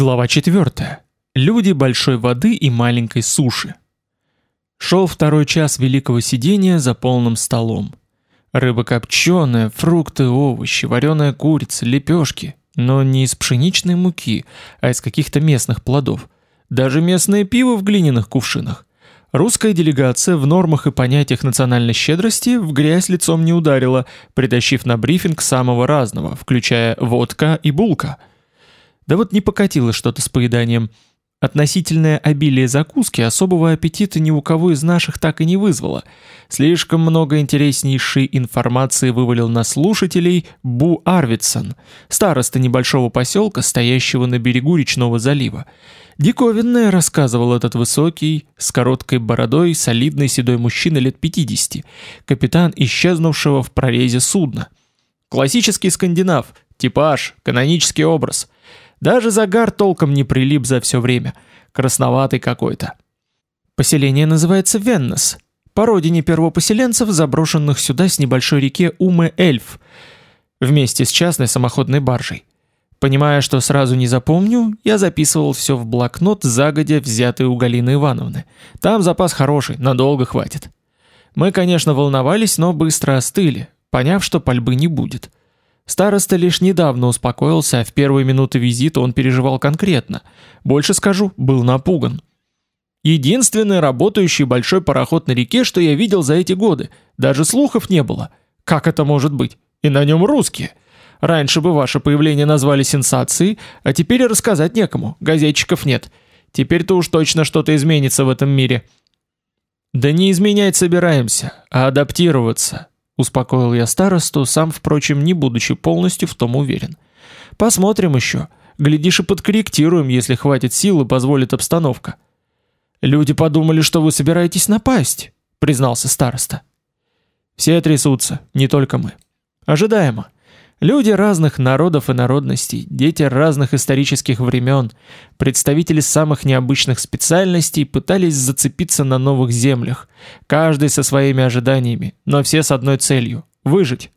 Глава 4. Люди большой воды и маленькой суши. Шел второй час великого сидения за полным столом. Рыба копченая, фрукты, овощи, вареная курица, лепешки, но не из пшеничной муки, а из каких-то местных плодов. Даже местное пиво в глиняных кувшинах. Русская делегация в нормах и понятиях национальной щедрости в грязь лицом не ударила, притащив на брифинг самого разного, включая водка и булка – да вот не покатилось что-то с поеданием. Относительное обилие закуски особого аппетита ни у кого из наших так и не вызвало. Слишком много интереснейшей информации вывалил на слушателей Бу Арвидсон, староста небольшого поселка, стоящего на берегу речного залива. Диковинное рассказывал этот высокий, с короткой бородой, солидный седой мужчина лет 50, капитан исчезнувшего в прорезе судна. Классический скандинав, типаж, канонический образ – даже загар толком не прилип за все время. Красноватый какой-то. Поселение называется Веннес. По родине первопоселенцев, заброшенных сюда с небольшой реки Уме-Эльф. Вместе с частной самоходной баржей. Понимая, что сразу не запомню, я записывал все в блокнот, загодя взятый у Галины Ивановны. Там запас хороший, надолго хватит. Мы, конечно, волновались, но быстро остыли, поняв, что пальбы не будет. Староста лишь недавно успокоился, а в первые минуты визита он переживал конкретно. Больше скажу, был напуган. Единственный работающий большой пароход на реке, что я видел за эти годы. Даже слухов не было. Как это может быть? И на нем русские. Раньше бы ваше появление назвали сенсацией, а теперь рассказать некому, газетчиков нет. Теперь-то уж точно что-то изменится в этом мире. Да не изменять собираемся, а адаптироваться. Успокоил я старосту, сам, впрочем, не будучи полностью в том уверен. Посмотрим еще. Глядишь и подкорректируем, если хватит сил и позволит обстановка. Люди подумали, что вы собираетесь напасть, признался староста. Все трясутся, не только мы. Ожидаемо. Люди разных народов и народностей, дети разных исторических времен, представители самых необычных специальностей пытались зацепиться на новых землях, каждый со своими ожиданиями, но все с одной целью – выжить.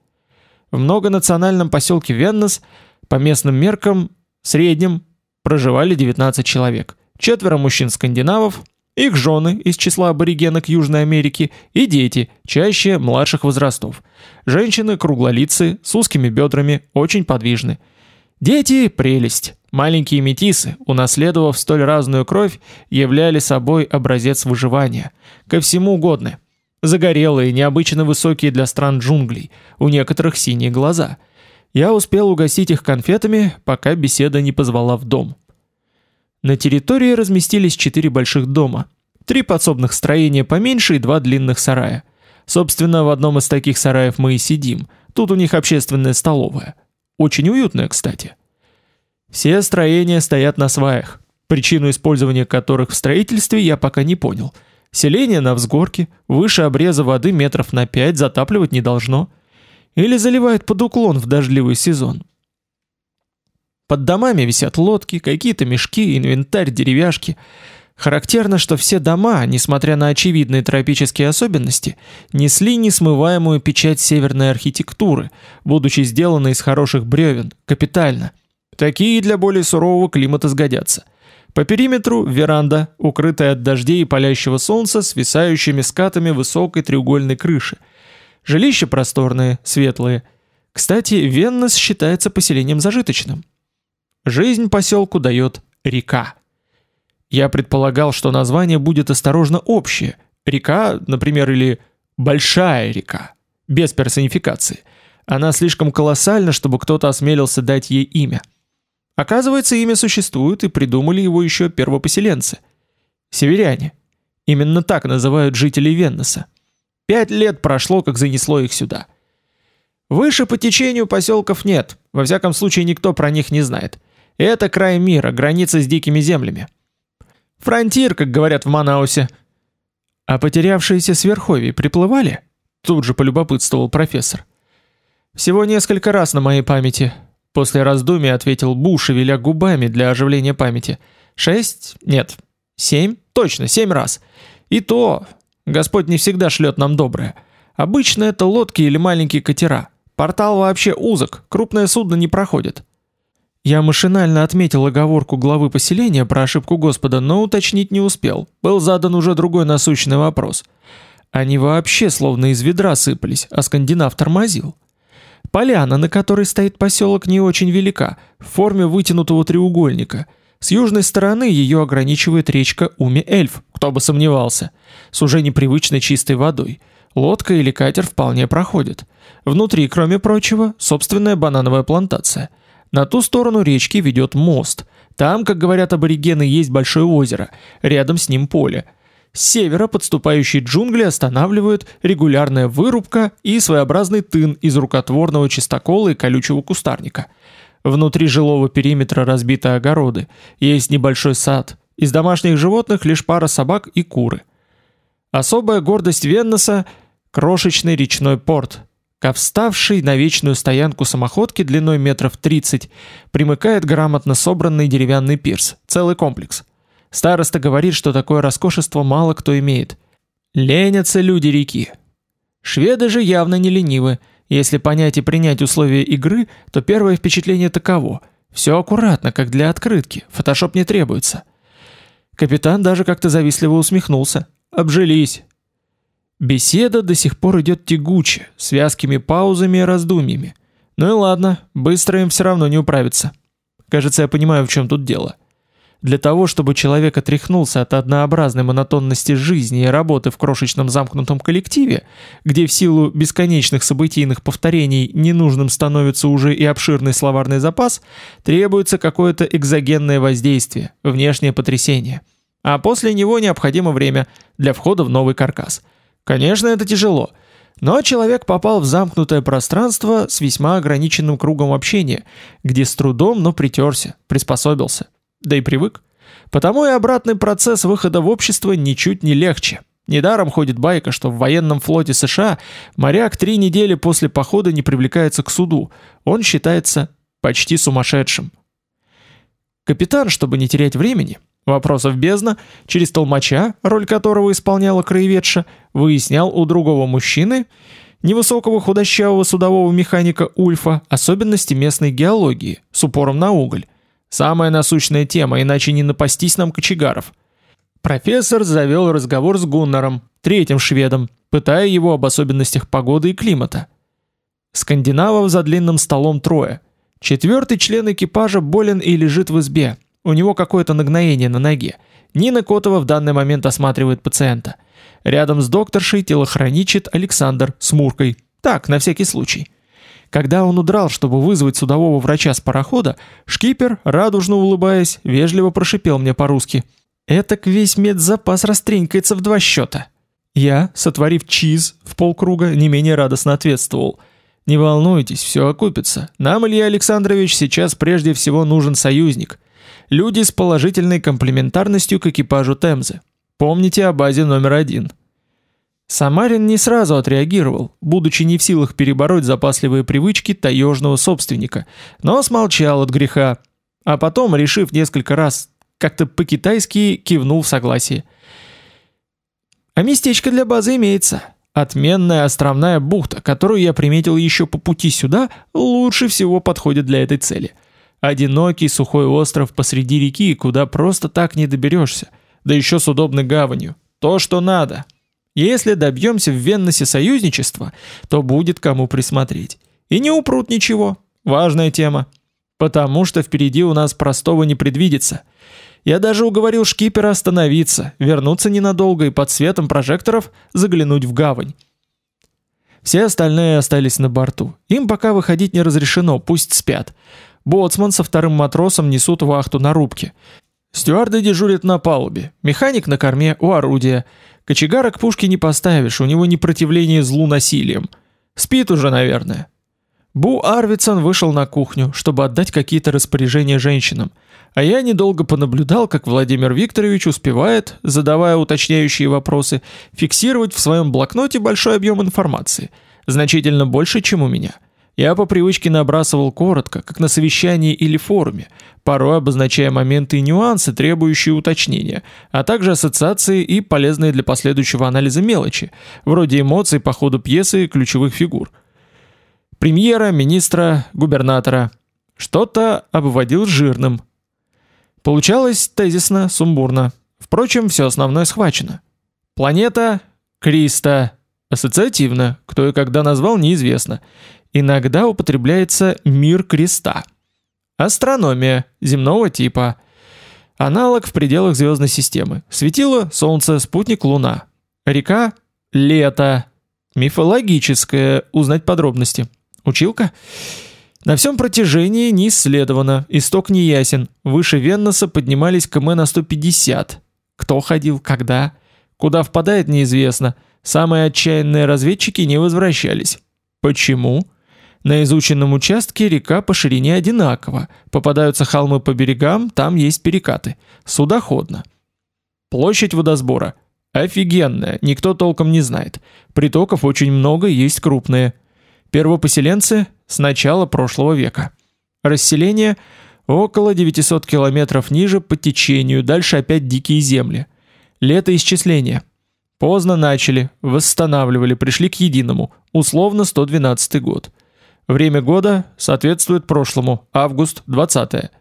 В многонациональном поселке Веннес, по местным меркам, среднем, проживали 19 человек. Четверо мужчин-скандинавов, их жены из числа аборигенок Южной Америки и дети, чаще младших возрастов. Женщины круглолицые, с узкими бедрами, очень подвижны. Дети – прелесть. Маленькие метисы, унаследовав столь разную кровь, являли собой образец выживания. Ко всему годны. Загорелые, необычно высокие для стран джунглей, у некоторых синие глаза. Я успел угостить их конфетами, пока беседа не позвала в дом. На территории разместились четыре больших дома, три подсобных строения поменьше и два длинных сарая. Собственно, в одном из таких сараев мы и сидим. Тут у них общественная столовая. Очень уютная, кстати. Все строения стоят на сваях, причину использования которых в строительстве я пока не понял. Селение на взгорке, выше обреза воды метров на пять затапливать не должно. Или заливает под уклон в дождливый сезон. Под домами висят лодки, какие-то мешки, инвентарь, деревяшки. Характерно, что все дома, несмотря на очевидные тропические особенности, несли несмываемую печать северной архитектуры, будучи сделаны из хороших бревен, капитально. Такие для более сурового климата сгодятся. По периметру веранда, укрытая от дождей и палящего солнца, свисающими скатами высокой треугольной крыши. Жилища просторные, светлые. Кстати, Веннес считается поселением зажиточным. Жизнь поселку дает река. Я предполагал, что название будет осторожно общее. Река, например, или «большая река», без персонификации. Она слишком колоссальна, чтобы кто-то осмелился дать ей имя. Оказывается, имя существует, и придумали его еще первопоселенцы. Северяне. Именно так называют жителей Веннеса. Пять лет прошло, как занесло их сюда. Выше по течению поселков нет, во всяком случае никто про них не знает. Это край мира, граница с дикими землями. Фронтир, как говорят в Манаусе. А потерявшиеся сверховья приплывали? Тут же полюбопытствовал профессор. Всего несколько раз на моей памяти. После раздумий ответил Бу, шевеля губами для оживления памяти. Шесть? Нет. Семь? Точно, семь раз. И то, Господь не всегда шлет нам доброе. Обычно это лодки или маленькие катера. Портал вообще узок, крупное судно не проходит. Я машинально отметил оговорку главы поселения про ошибку Господа, но уточнить не успел. Был задан уже другой насущный вопрос. Они вообще словно из ведра сыпались, а скандинав тормозил. Поляна, на которой стоит поселок, не очень велика, в форме вытянутого треугольника. С южной стороны ее ограничивает речка Уми-Эльф, кто бы сомневался, с уже непривычной чистой водой. Лодка или катер вполне проходят. Внутри, кроме прочего, собственная банановая плантация. На ту сторону речки ведет мост. Там, как говорят аборигены, есть большое озеро, рядом с ним поле – с севера подступающие джунгли останавливают регулярная вырубка и своеобразный тын из рукотворного чистокола и колючего кустарника. Внутри жилого периметра разбиты огороды, есть небольшой сад. Из домашних животных лишь пара собак и куры. Особая гордость Веннеса – крошечный речной порт. Ко вставшей на вечную стоянку самоходки длиной метров 30 примыкает грамотно собранный деревянный пирс, целый комплекс – Староста говорит, что такое роскошество мало кто имеет. Ленятся люди реки. Шведы же явно не ленивы. Если понять и принять условия игры, то первое впечатление таково. Все аккуратно, как для открытки, фотошоп не требуется. Капитан даже как-то завистливо усмехнулся. Обжились. Беседа до сих пор идет тягуче, с вязкими паузами и раздумьями. Ну и ладно, быстро им все равно не управиться. Кажется, я понимаю, в чем тут дело. Для того, чтобы человек отряхнулся от однообразной монотонности жизни и работы в крошечном замкнутом коллективе, где в силу бесконечных событийных повторений ненужным становится уже и обширный словарный запас, требуется какое-то экзогенное воздействие, внешнее потрясение. А после него необходимо время для входа в новый каркас. Конечно, это тяжело, но человек попал в замкнутое пространство с весьма ограниченным кругом общения, где с трудом, но притерся, приспособился да и привык. Потому и обратный процесс выхода в общество ничуть не легче. Недаром ходит байка, что в военном флоте США моряк три недели после похода не привлекается к суду. Он считается почти сумасшедшим. Капитан, чтобы не терять времени, вопросов бездна, через толмача, роль которого исполняла краеведша, выяснял у другого мужчины, невысокого худощавого судового механика Ульфа, особенности местной геологии с упором на уголь, Самая насущная тема, иначе не напастись нам кочегаров. Профессор завел разговор с Гуннаром, третьим шведом, пытая его об особенностях погоды и климата. Скандинавов за длинным столом трое. Четвертый член экипажа болен и лежит в избе. У него какое-то нагноение на ноге. Нина Котова в данный момент осматривает пациента. Рядом с докторшей телохраничит Александр с Муркой. Так, на всякий случай. Когда он удрал, чтобы вызвать судового врача с парохода, шкипер, радужно улыбаясь, вежливо прошипел мне по-русски. «Этак весь медзапас растренькается в два счета». Я, сотворив чиз в полкруга, не менее радостно ответствовал. «Не волнуйтесь, все окупится. Нам, Илья Александрович, сейчас прежде всего нужен союзник. Люди с положительной комплементарностью к экипажу Темзы. Помните о базе номер один». Самарин не сразу отреагировал, будучи не в силах перебороть запасливые привычки таежного собственника, но смолчал от греха, а потом, решив несколько раз как-то по-китайски, кивнул в согласии. А местечко для базы имеется. Отменная островная бухта, которую я приметил еще по пути сюда, лучше всего подходит для этой цели. Одинокий сухой остров посреди реки, куда просто так не доберешься, да еще с удобной гаванью. То, что надо. Если добьемся в Венносе союзничества, то будет кому присмотреть. И не упрут ничего. Важная тема. Потому что впереди у нас простого не предвидится. Я даже уговорил шкипера остановиться, вернуться ненадолго и под светом прожекторов заглянуть в гавань. Все остальные остались на борту. Им пока выходить не разрешено, пусть спят. Боцман со вторым матросом несут вахту на рубке. Стюарды дежурят на палубе, механик на корме у орудия – Кочегара к пушке не поставишь, у него непротивление злу насилием. Спит уже, наверное. Бу Арвидсон вышел на кухню, чтобы отдать какие-то распоряжения женщинам, а я недолго понаблюдал, как Владимир Викторович успевает, задавая уточняющие вопросы, фиксировать в своем блокноте большой объем информации, значительно больше, чем у меня. Я по привычке набрасывал коротко, как на совещании или форуме, порой обозначая моменты и нюансы, требующие уточнения, а также ассоциации и полезные для последующего анализа мелочи, вроде эмоций по ходу пьесы и ключевых фигур. Премьера, министра, губернатора. Что-то обводил жирным. Получалось тезисно, сумбурно. Впрочем, все основное схвачено. Планета Криста. Ассоциативно, кто и когда назвал, неизвестно. Иногда употребляется мир креста. Астрономия земного типа. Аналог в пределах звездной системы. Светило, Солнце, спутник, Луна. Река Лето. Мифологическое. Узнать подробности. Училка? На всем протяжении не исследовано, исток не ясен. Выше Венноса поднимались км на 150. Кто ходил, когда? Куда впадает, неизвестно. Самые отчаянные разведчики не возвращались. Почему? На изученном участке река по ширине одинакова. Попадаются холмы по берегам, там есть перекаты. Судоходно. Площадь водосбора. Офигенная, никто толком не знает. Притоков очень много, есть крупные. Первопоселенцы с начала прошлого века. Расселение около 900 километров ниже по течению, дальше опять дикие земли. Летоисчисление. Поздно начали, восстанавливали, пришли к единому, условно 112 год. Время года соответствует прошлому, август 20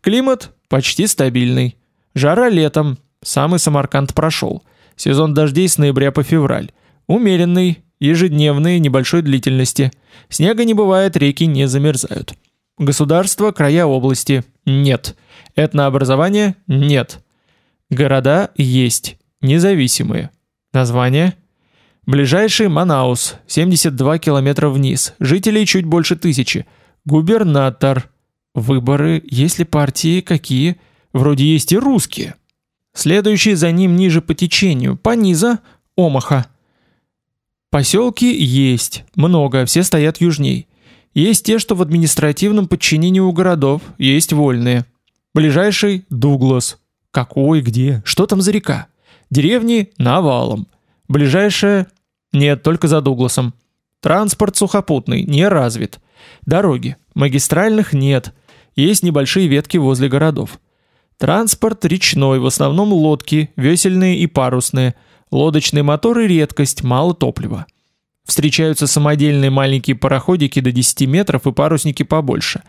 Климат почти стабильный. Жара летом, самый Самарканд прошел. Сезон дождей с ноября по февраль. Умеренный, ежедневный, небольшой длительности. Снега не бывает, реки не замерзают. Государство, края области – нет. Этнообразование – нет. Города есть, независимые. Название? Ближайший Манаус, 72 километра вниз, жителей чуть больше тысячи. Губернатор. Выборы, есть ли партии, какие? Вроде есть и русские. Следующий за ним ниже по течению, пониза – Омаха. Поселки есть, много, все стоят южней. Есть те, что в административном подчинении у городов, есть вольные. Ближайший – Дуглас. Какой, где, что там за река? Деревни навалом. Ближайшая нет, только за Дугласом. Транспорт сухопутный не развит. Дороги магистральных нет. Есть небольшие ветки возле городов. Транспорт речной, в основном лодки, весельные и парусные. Лодочные моторы редкость, мало топлива. Встречаются самодельные маленькие пароходики до 10 метров и парусники побольше.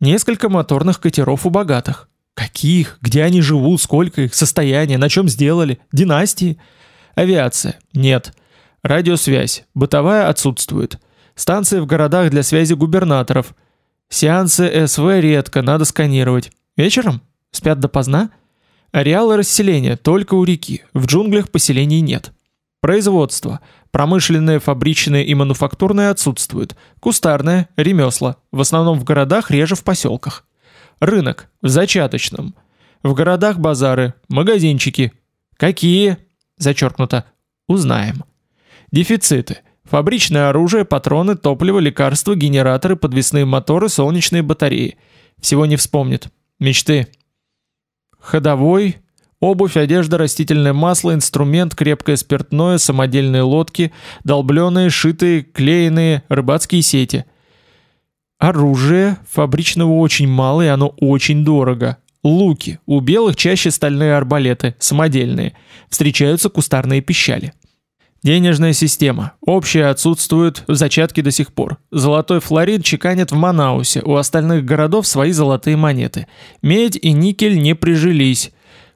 Несколько моторных катеров у богатых. Каких? Где они живут? Сколько их? Состояние? На чем сделали? Династии? Авиация? Нет. Радиосвязь. Бытовая отсутствует. Станции в городах для связи губернаторов. Сеансы СВ редко, надо сканировать. Вечером? Спят допоздна? Ареалы расселения только у реки. В джунглях поселений нет. Производство. Промышленное, фабричное и мануфактурное отсутствуют. Кустарное, ремесла. В основном в городах, реже в поселках. Рынок в зачаточном. В городах базары, магазинчики. Какие? Зачеркнуто. Узнаем. Дефициты. Фабричное оружие, патроны, топливо, лекарства, генераторы, подвесные моторы, солнечные батареи. Всего не вспомнит. Мечты. Ходовой, обувь, одежда, растительное масло, инструмент, крепкое спиртное, самодельные лодки, долбленые, шитые, клееные, рыбацкие сети – Оружие фабричного очень мало и оно очень дорого. Луки. У белых чаще стальные арбалеты, самодельные. Встречаются кустарные пищали. Денежная система. Общая отсутствует в зачатке до сих пор. Золотой флорид чеканят в Манаусе, у остальных городов свои золотые монеты. Медь и никель не прижились.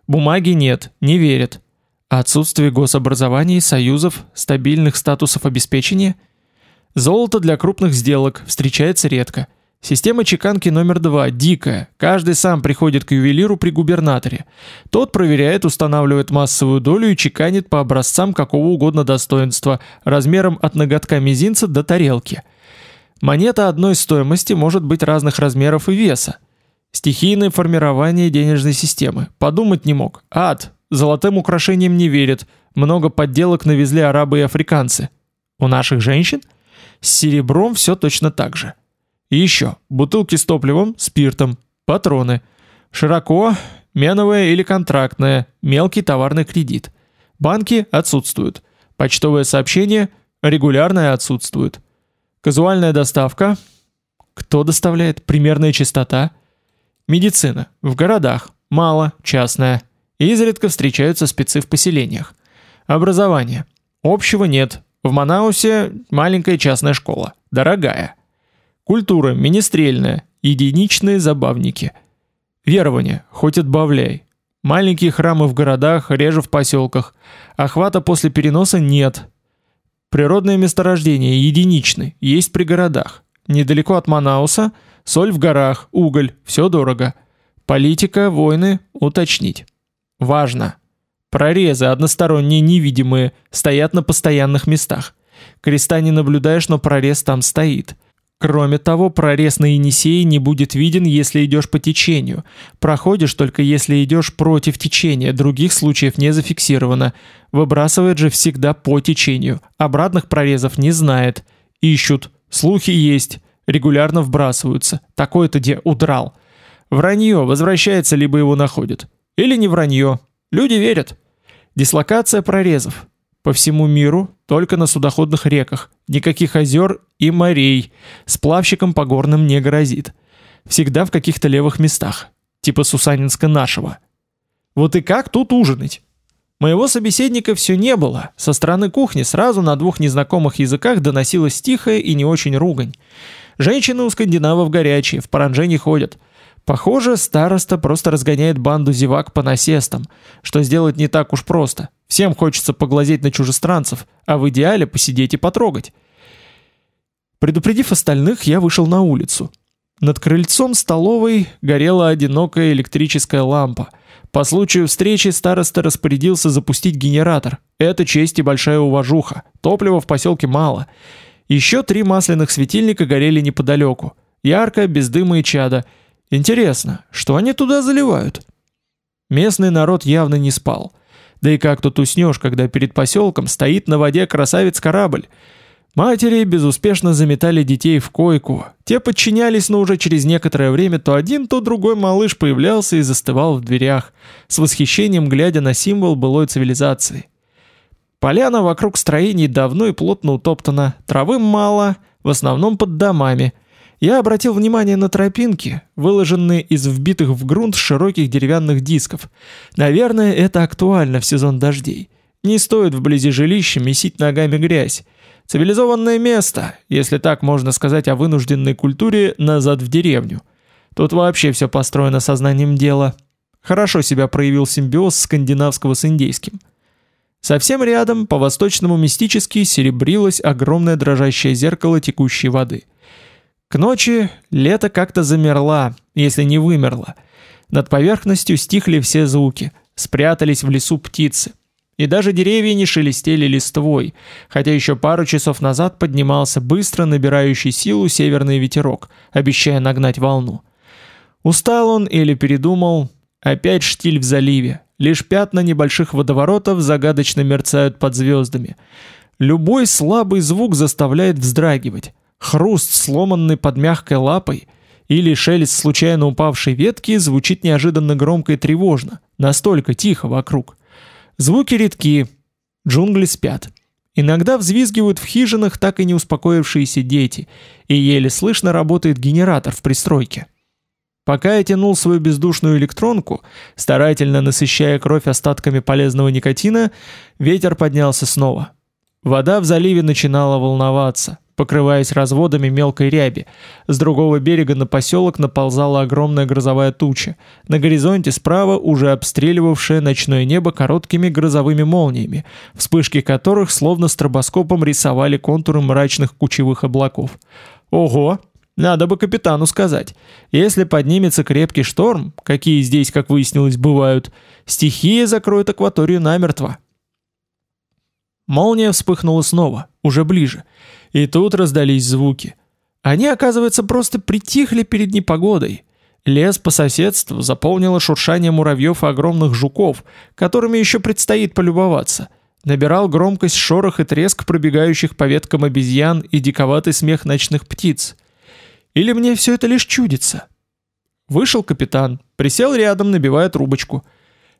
Бумаги нет, не верят. Отсутствие гособразований, союзов, стабильных статусов обеспечения – Золото для крупных сделок встречается редко. Система чеканки номер два дикая. Каждый сам приходит к ювелиру при губернаторе. Тот проверяет, устанавливает массовую долю и чеканит по образцам какого угодно достоинства, размером от ноготка мизинца до тарелки. Монета одной стоимости может быть разных размеров и веса. Стихийное формирование денежной системы. Подумать не мог. Ад. Золотым украшениям не верят. Много подделок навезли арабы и африканцы. У наших женщин – с серебром все точно так же. И еще, бутылки с топливом, спиртом, патроны. Широко, меновое или контрактное, мелкий товарный кредит. Банки отсутствуют. Почтовое сообщение регулярное отсутствует. Казуальная доставка. Кто доставляет? Примерная частота. Медицина. В городах. Мало, частная. Изредка встречаются спецы в поселениях. Образование. Общего нет, в Манаусе маленькая частная школа, дорогая. Культура министрельная, единичные забавники. Верование, хоть отбавляй. Маленькие храмы в городах, реже в поселках. Охвата после переноса нет. Природные месторождения единичны, есть при городах. Недалеко от Манауса соль в горах, уголь, все дорого. Политика, войны, уточнить. Важно. Прорезы односторонние невидимые стоят на постоянных местах. Креста не наблюдаешь, но прорез там стоит. Кроме того, прорез на Енисее не будет виден, если идешь по течению. Проходишь только если идешь против течения, других случаев не зафиксировано. Выбрасывает же всегда по течению. Обратных прорезов не знает. Ищут. Слухи есть. Регулярно вбрасываются. Такой-то где удрал. Вранье, возвращается, либо его находят. Или не вранье. Люди верят. Дислокация прорезов. По всему миру, только на судоходных реках, никаких озер и морей, сплавщикам по горным не грозит. Всегда в каких-то левых местах, типа Сусанинска нашего. Вот и как тут ужинать? Моего собеседника все не было. Со стороны кухни сразу на двух незнакомых языках доносилась тихая и не очень ругань. Женщины у скандинавов горячие, в паранже не ходят. Похоже, староста просто разгоняет банду зевак по насестам, что сделать не так уж просто. Всем хочется поглазеть на чужестранцев, а в идеале посидеть и потрогать. Предупредив остальных, я вышел на улицу. Над крыльцом столовой горела одинокая электрическая лампа. По случаю встречи староста распорядился запустить генератор. Это честь и большая уважуха. Топлива в поселке мало. Еще три масляных светильника горели неподалеку. Ярко, без дыма и чада. Интересно, что они туда заливают? Местный народ явно не спал. Да и как тут уснешь, когда перед поселком стоит на воде красавец-корабль? Матери безуспешно заметали детей в койку. Те подчинялись, но уже через некоторое время то один, то другой малыш появлялся и застывал в дверях, с восхищением глядя на символ былой цивилизации. Поляна вокруг строений давно и плотно утоптана, травы мало, в основном под домами – я обратил внимание на тропинки, выложенные из вбитых в грунт широких деревянных дисков. Наверное, это актуально в сезон дождей. Не стоит вблизи жилища месить ногами грязь. Цивилизованное место, если так можно сказать о вынужденной культуре, назад в деревню. Тут вообще все построено сознанием дела. Хорошо себя проявил симбиоз скандинавского с индейским. Совсем рядом, по-восточному мистически, серебрилось огромное дрожащее зеркало текущей воды – к ночи лето как-то замерла, если не вымерла. Над поверхностью стихли все звуки, спрятались в лесу птицы. И даже деревья не шелестели листвой, хотя еще пару часов назад поднимался быстро набирающий силу северный ветерок, обещая нагнать волну. Устал он или передумал, опять штиль в заливе, лишь пятна небольших водоворотов загадочно мерцают под звездами. Любой слабый звук заставляет вздрагивать. Хруст, сломанный под мягкой лапой, или шелест случайно упавшей ветки звучит неожиданно громко и тревожно, настолько тихо вокруг. Звуки редки, джунгли спят. Иногда взвизгивают в хижинах так и не успокоившиеся дети, и еле слышно работает генератор в пристройке. Пока я тянул свою бездушную электронку, старательно насыщая кровь остатками полезного никотина, ветер поднялся снова. Вода в заливе начинала волноваться, покрываясь разводами мелкой ряби. С другого берега на поселок наползала огромная грозовая туча, на горизонте справа уже обстреливавшая ночное небо короткими грозовыми молниями, вспышки которых словно стробоскопом рисовали контуры мрачных кучевых облаков. Ого! Надо бы капитану сказать. Если поднимется крепкий шторм, какие здесь, как выяснилось, бывают, стихия закроет акваторию намертво. Молния вспыхнула снова, уже ближе. И тут раздались звуки. Они, оказывается, просто притихли перед непогодой. Лес по соседству заполнило шуршание муравьев и огромных жуков, которыми еще предстоит полюбоваться. Набирал громкость шорох и треск пробегающих по веткам обезьян и диковатый смех ночных птиц. Или мне все это лишь чудится? Вышел капитан, присел рядом, набивая трубочку.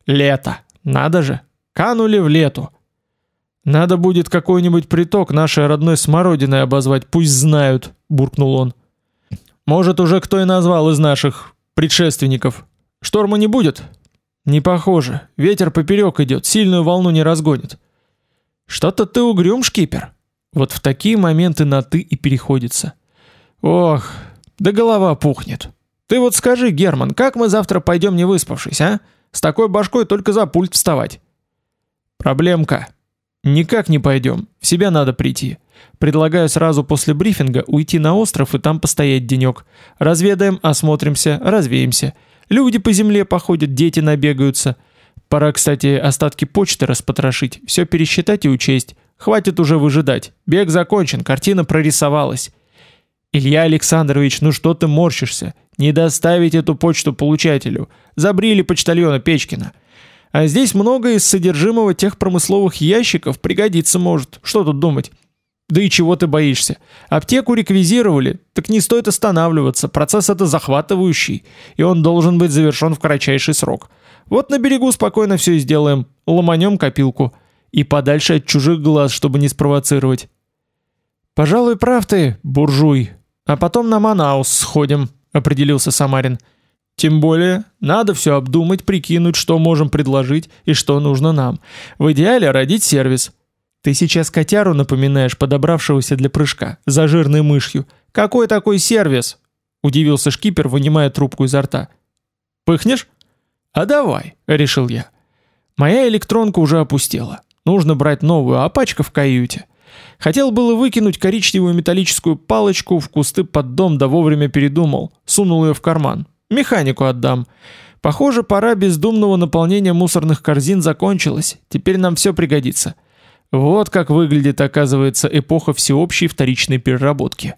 Лето, надо же, канули в лету. Надо будет какой-нибудь приток нашей родной смородиной обозвать, пусть знают, буркнул он. Может, уже кто и назвал из наших предшественников. Шторма не будет? Не похоже. Ветер поперек идет, сильную волну не разгонит. Что-то ты угрюм, шкипер. Вот в такие моменты на ты и переходится. Ох, да голова пухнет. Ты вот скажи, Герман, как мы завтра пойдем не выспавшись, а? С такой башкой только за пульт вставать. Проблемка. Никак не пойдем, в себя надо прийти. Предлагаю сразу после брифинга уйти на остров и там постоять денек. Разведаем, осмотримся, развеемся. Люди по земле походят, дети набегаются. Пора, кстати, остатки почты распотрошить, все пересчитать и учесть. Хватит уже выжидать. Бег закончен, картина прорисовалась. Илья Александрович, ну что ты морщишься? Не доставить эту почту получателю. Забрили почтальона Печкина. А здесь много из содержимого тех промысловых ящиков пригодится может. Что тут думать? Да и чего ты боишься? Аптеку реквизировали, так не стоит останавливаться, процесс это захватывающий, и он должен быть завершен в кратчайший срок. Вот на берегу спокойно все и сделаем, ломанем копилку. И подальше от чужих глаз, чтобы не спровоцировать. «Пожалуй, прав ты, буржуй. А потом на Манаус сходим», — определился Самарин. «Тем более, надо все обдумать, прикинуть, что можем предложить и что нужно нам. В идеале родить сервис». Ты сейчас котяру напоминаешь, подобравшегося для прыжка, за жирной мышью. Какой такой сервис? Удивился шкипер, вынимая трубку изо рта. Пыхнешь? А давай, решил я. Моя электронка уже опустела. Нужно брать новую, а пачка в каюте. Хотел было выкинуть коричневую металлическую палочку в кусты под дом, да вовремя передумал. Сунул ее в карман. Механику отдам. Похоже, пора бездумного наполнения мусорных корзин закончилась. Теперь нам все пригодится. Вот как выглядит, оказывается, эпоха всеобщей вторичной переработки.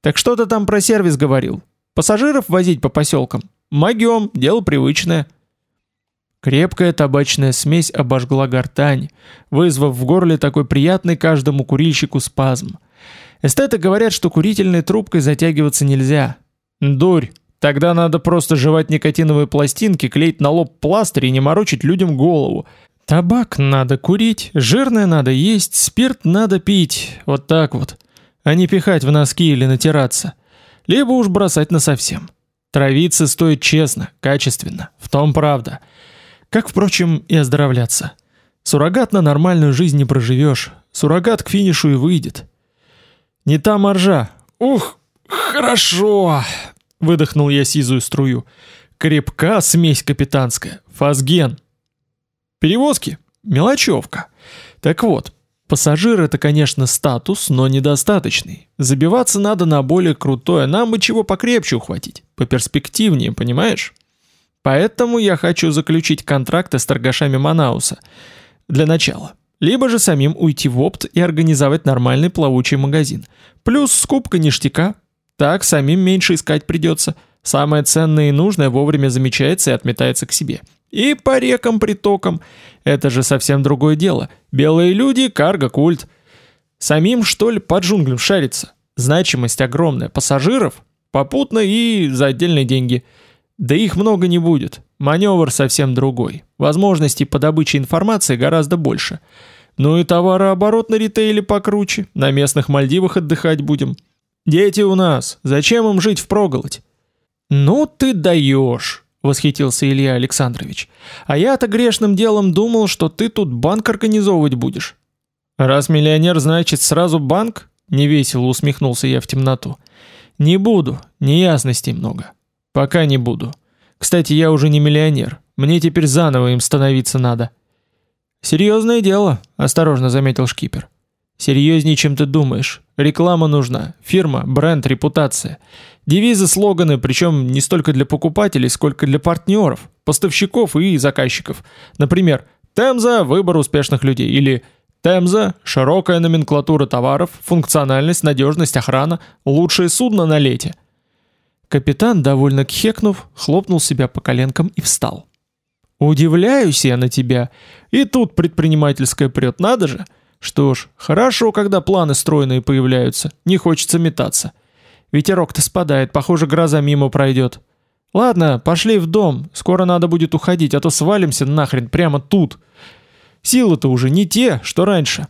Так что ты там про сервис говорил? Пассажиров возить по поселкам? Могем, дело привычное. Крепкая табачная смесь обожгла гортань, вызвав в горле такой приятный каждому курильщику спазм. Эстеты говорят, что курительной трубкой затягиваться нельзя. Дурь, тогда надо просто жевать никотиновые пластинки, клеить на лоб пластырь и не морочить людям голову, Табак надо курить, жирное надо есть, спирт надо пить, вот так вот, а не пихать в носки или натираться. Либо уж бросать на совсем. Травиться стоит честно, качественно, в том правда. Как, впрочем, и оздоровляться. Суррогат на нормальную жизнь не проживешь, суррогат к финишу и выйдет. Не та маржа. Ух, хорошо, выдохнул я сизую струю. Крепка смесь капитанская, фазген. Перевозки – мелочевка. Так вот, пассажир – это, конечно, статус, но недостаточный. Забиваться надо на более крутое, нам бы чего покрепче ухватить, поперспективнее, понимаешь? Поэтому я хочу заключить контракты с торгашами Манауса. Для начала. Либо же самим уйти в опт и организовать нормальный плавучий магазин. Плюс скупка ништяка. Так самим меньше искать придется. Самое ценное и нужное вовремя замечается и отметается к себе. И по рекам-притокам. Это же совсем другое дело. Белые люди, карго-культ. Самим, что ли, под джунглям шариться? Значимость огромная. Пассажиров? Попутно и за отдельные деньги. Да их много не будет. Маневр совсем другой. Возможностей по добыче информации гораздо больше. Ну и товарооборот на ритейле покруче. На местных Мальдивах отдыхать будем. Дети у нас. Зачем им жить в проголодь? Ну ты даешь восхитился Илья Александрович. А я-то грешным делом думал, что ты тут банк организовывать будешь. Раз миллионер, значит, сразу банк? невесело усмехнулся я в темноту. Не буду, неясностей много. Пока не буду. Кстати, я уже не миллионер. Мне теперь заново им становиться надо. Серьезное дело, осторожно заметил шкипер. Серьезнее, чем ты думаешь. Реклама нужна, фирма, бренд, репутация. Девизы, слоганы, причем не столько для покупателей, сколько для партнеров, поставщиков и заказчиков. Например, Темза – выбор успешных людей или Темза – широкая номенклатура товаров, функциональность, надежность, охрана, лучшее судно на лете. Капитан, довольно кхекнув, хлопнул себя по коленкам и встал. «Удивляюсь я на тебя. И тут предпринимательская прет, надо же!» Что ж, хорошо, когда планы стройные появляются, не хочется метаться. Ветерок-то спадает, похоже, гроза мимо пройдет. Ладно, пошли в дом, скоро надо будет уходить, а то свалимся нахрен прямо тут. Силы-то уже не те, что раньше.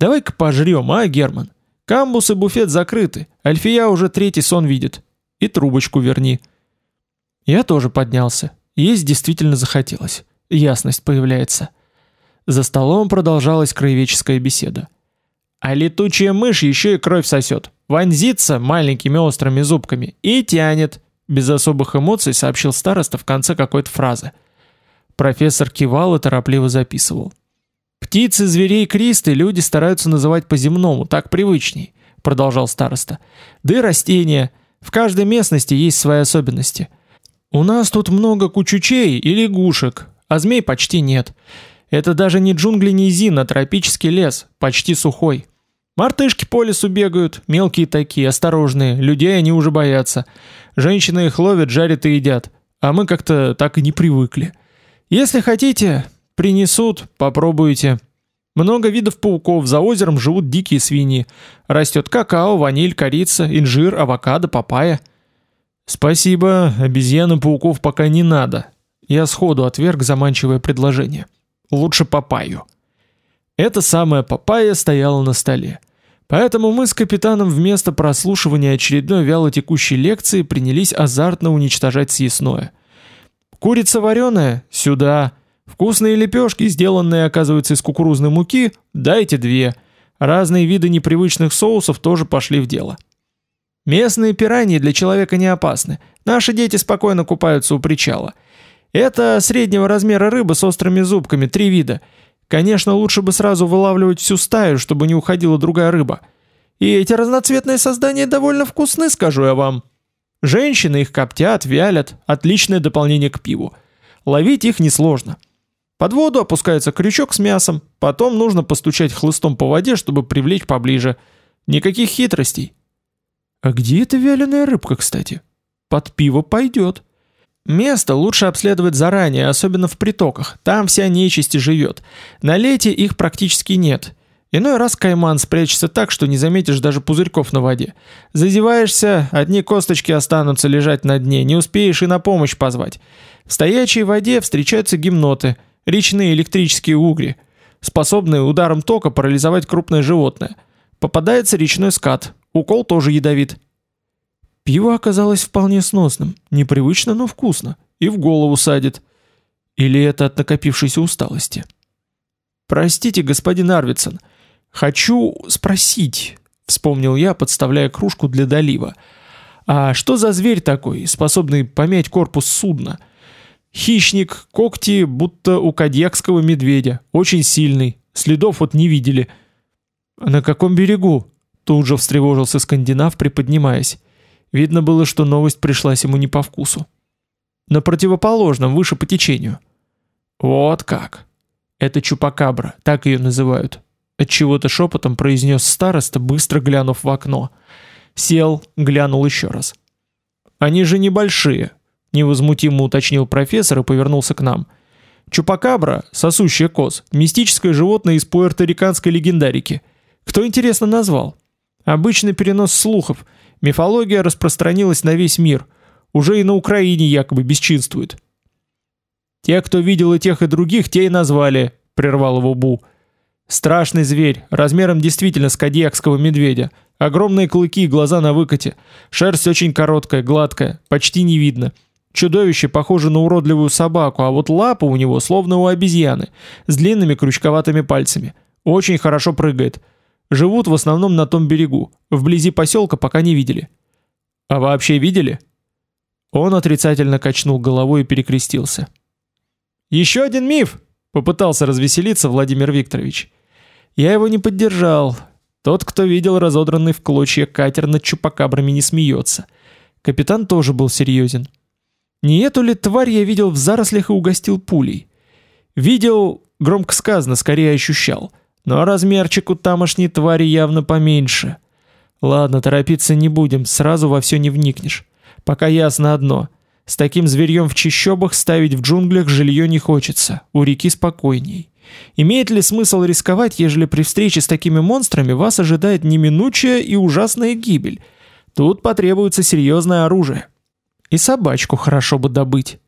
Давай-ка пожрем, а, Герман? Камбус и буфет закрыты, Альфия уже третий сон видит. И трубочку верни. Я тоже поднялся. Есть действительно захотелось. Ясность появляется. За столом продолжалась краеведческая беседа. А летучая мышь еще и кровь сосет. Вонзится маленькими острыми зубками и тянет. Без особых эмоций сообщил староста в конце какой-то фразы. Профессор кивал и торопливо записывал. «Птицы, зверей, кристы люди стараются называть по-земному, так привычней», продолжал староста. «Да и растения. В каждой местности есть свои особенности. У нас тут много кучучей и лягушек, а змей почти нет. Это даже не джунгли низин, а тропический лес, почти сухой. Мартышки по лесу бегают, мелкие такие, осторожные, людей они уже боятся. Женщины их ловят, жарят и едят, а мы как-то так и не привыкли. Если хотите, принесут, попробуйте. Много видов пауков, за озером живут дикие свиньи. Растет какао, ваниль, корица, инжир, авокадо, папайя. Спасибо, обезьяны пауков пока не надо. Я сходу отверг заманчивое предложение. Лучше папайю. Эта самая папайя стояла на столе. Поэтому мы с капитаном вместо прослушивания очередной вялотекущей лекции принялись азартно уничтожать съестное. Курица вареная? Сюда. Вкусные лепешки, сделанные, оказывается, из кукурузной муки? Дайте две. Разные виды непривычных соусов тоже пошли в дело. Местные пираньи для человека не опасны. Наши дети спокойно купаются у причала. Это среднего размера рыба с острыми зубками, три вида. Конечно, лучше бы сразу вылавливать всю стаю, чтобы не уходила другая рыба. И эти разноцветные создания довольно вкусны, скажу я вам. Женщины их коптят, вялят, отличное дополнение к пиву. Ловить их несложно. Под воду опускается крючок с мясом, потом нужно постучать хлыстом по воде, чтобы привлечь поближе. Никаких хитростей. А где эта вяленая рыбка, кстати? Под пиво пойдет. Место лучше обследовать заранее, особенно в притоках. Там вся нечисть живет. На лете их практически нет. Иной раз кайман спрячется так, что не заметишь даже пузырьков на воде. Зазеваешься, одни косточки останутся лежать на дне, не успеешь и на помощь позвать. В стоячей воде встречаются гимноты, речные электрические угри, способные ударом тока парализовать крупное животное. Попадается речной скат, укол тоже ядовит. Пиво оказалось вполне сносным, непривычно, но вкусно, и в голову садит. Или это от накопившейся усталости? «Простите, господин Арвидсон», «Хочу спросить», — вспомнил я, подставляя кружку для долива. «А что за зверь такой, способный помять корпус судна?» «Хищник, когти, будто у кадьякского медведя, очень сильный, следов вот не видели». «На каком берегу?» — тут же встревожился скандинав, приподнимаясь. Видно было, что новость пришлась ему не по вкусу. «На противоположном, выше по течению». «Вот как!» «Это чупакабра, так ее называют. От чего-то шепотом произнес староста, быстро глянув в окно. Сел, глянул еще раз. Они же небольшие, невозмутимо уточнил профессор и повернулся к нам. Чупакабра, сосущая коз, мистическое животное из пуэрториканской легендарики. Кто интересно назвал? Обычный перенос слухов. Мифология распространилась на весь мир. Уже и на Украине якобы бесчинствует. Те, кто видел и тех, и других, те и назвали, прервал его Бу. Страшный зверь, размером действительно с кадьякского медведя. Огромные клыки, глаза на выкате. Шерсть очень короткая, гладкая, почти не видно. Чудовище похоже на уродливую собаку, а вот лапы у него словно у обезьяны, с длинными крючковатыми пальцами. Очень хорошо прыгает. Живут в основном на том берегу. Вблизи поселка пока не видели. А вообще видели? Он отрицательно качнул головой и перекрестился. Еще один миф, попытался развеселиться Владимир Викторович. Я его не поддержал. Тот, кто видел разодранный в клочья катер над чупакабрами, не смеется. Капитан тоже был серьезен. Не эту ли тварь я видел в зарослях и угостил пулей? Видел, громко сказано, скорее ощущал. Но размерчик у тамошней твари явно поменьше. Ладно, торопиться не будем, сразу во все не вникнешь. Пока ясно одно. С таким зверьем в чащобах ставить в джунглях жилье не хочется. У реки спокойней. Имеет ли смысл рисковать, ежели при встрече с такими монстрами вас ожидает неминучая и ужасная гибель? Тут потребуется серьезное оружие. И собачку хорошо бы добыть.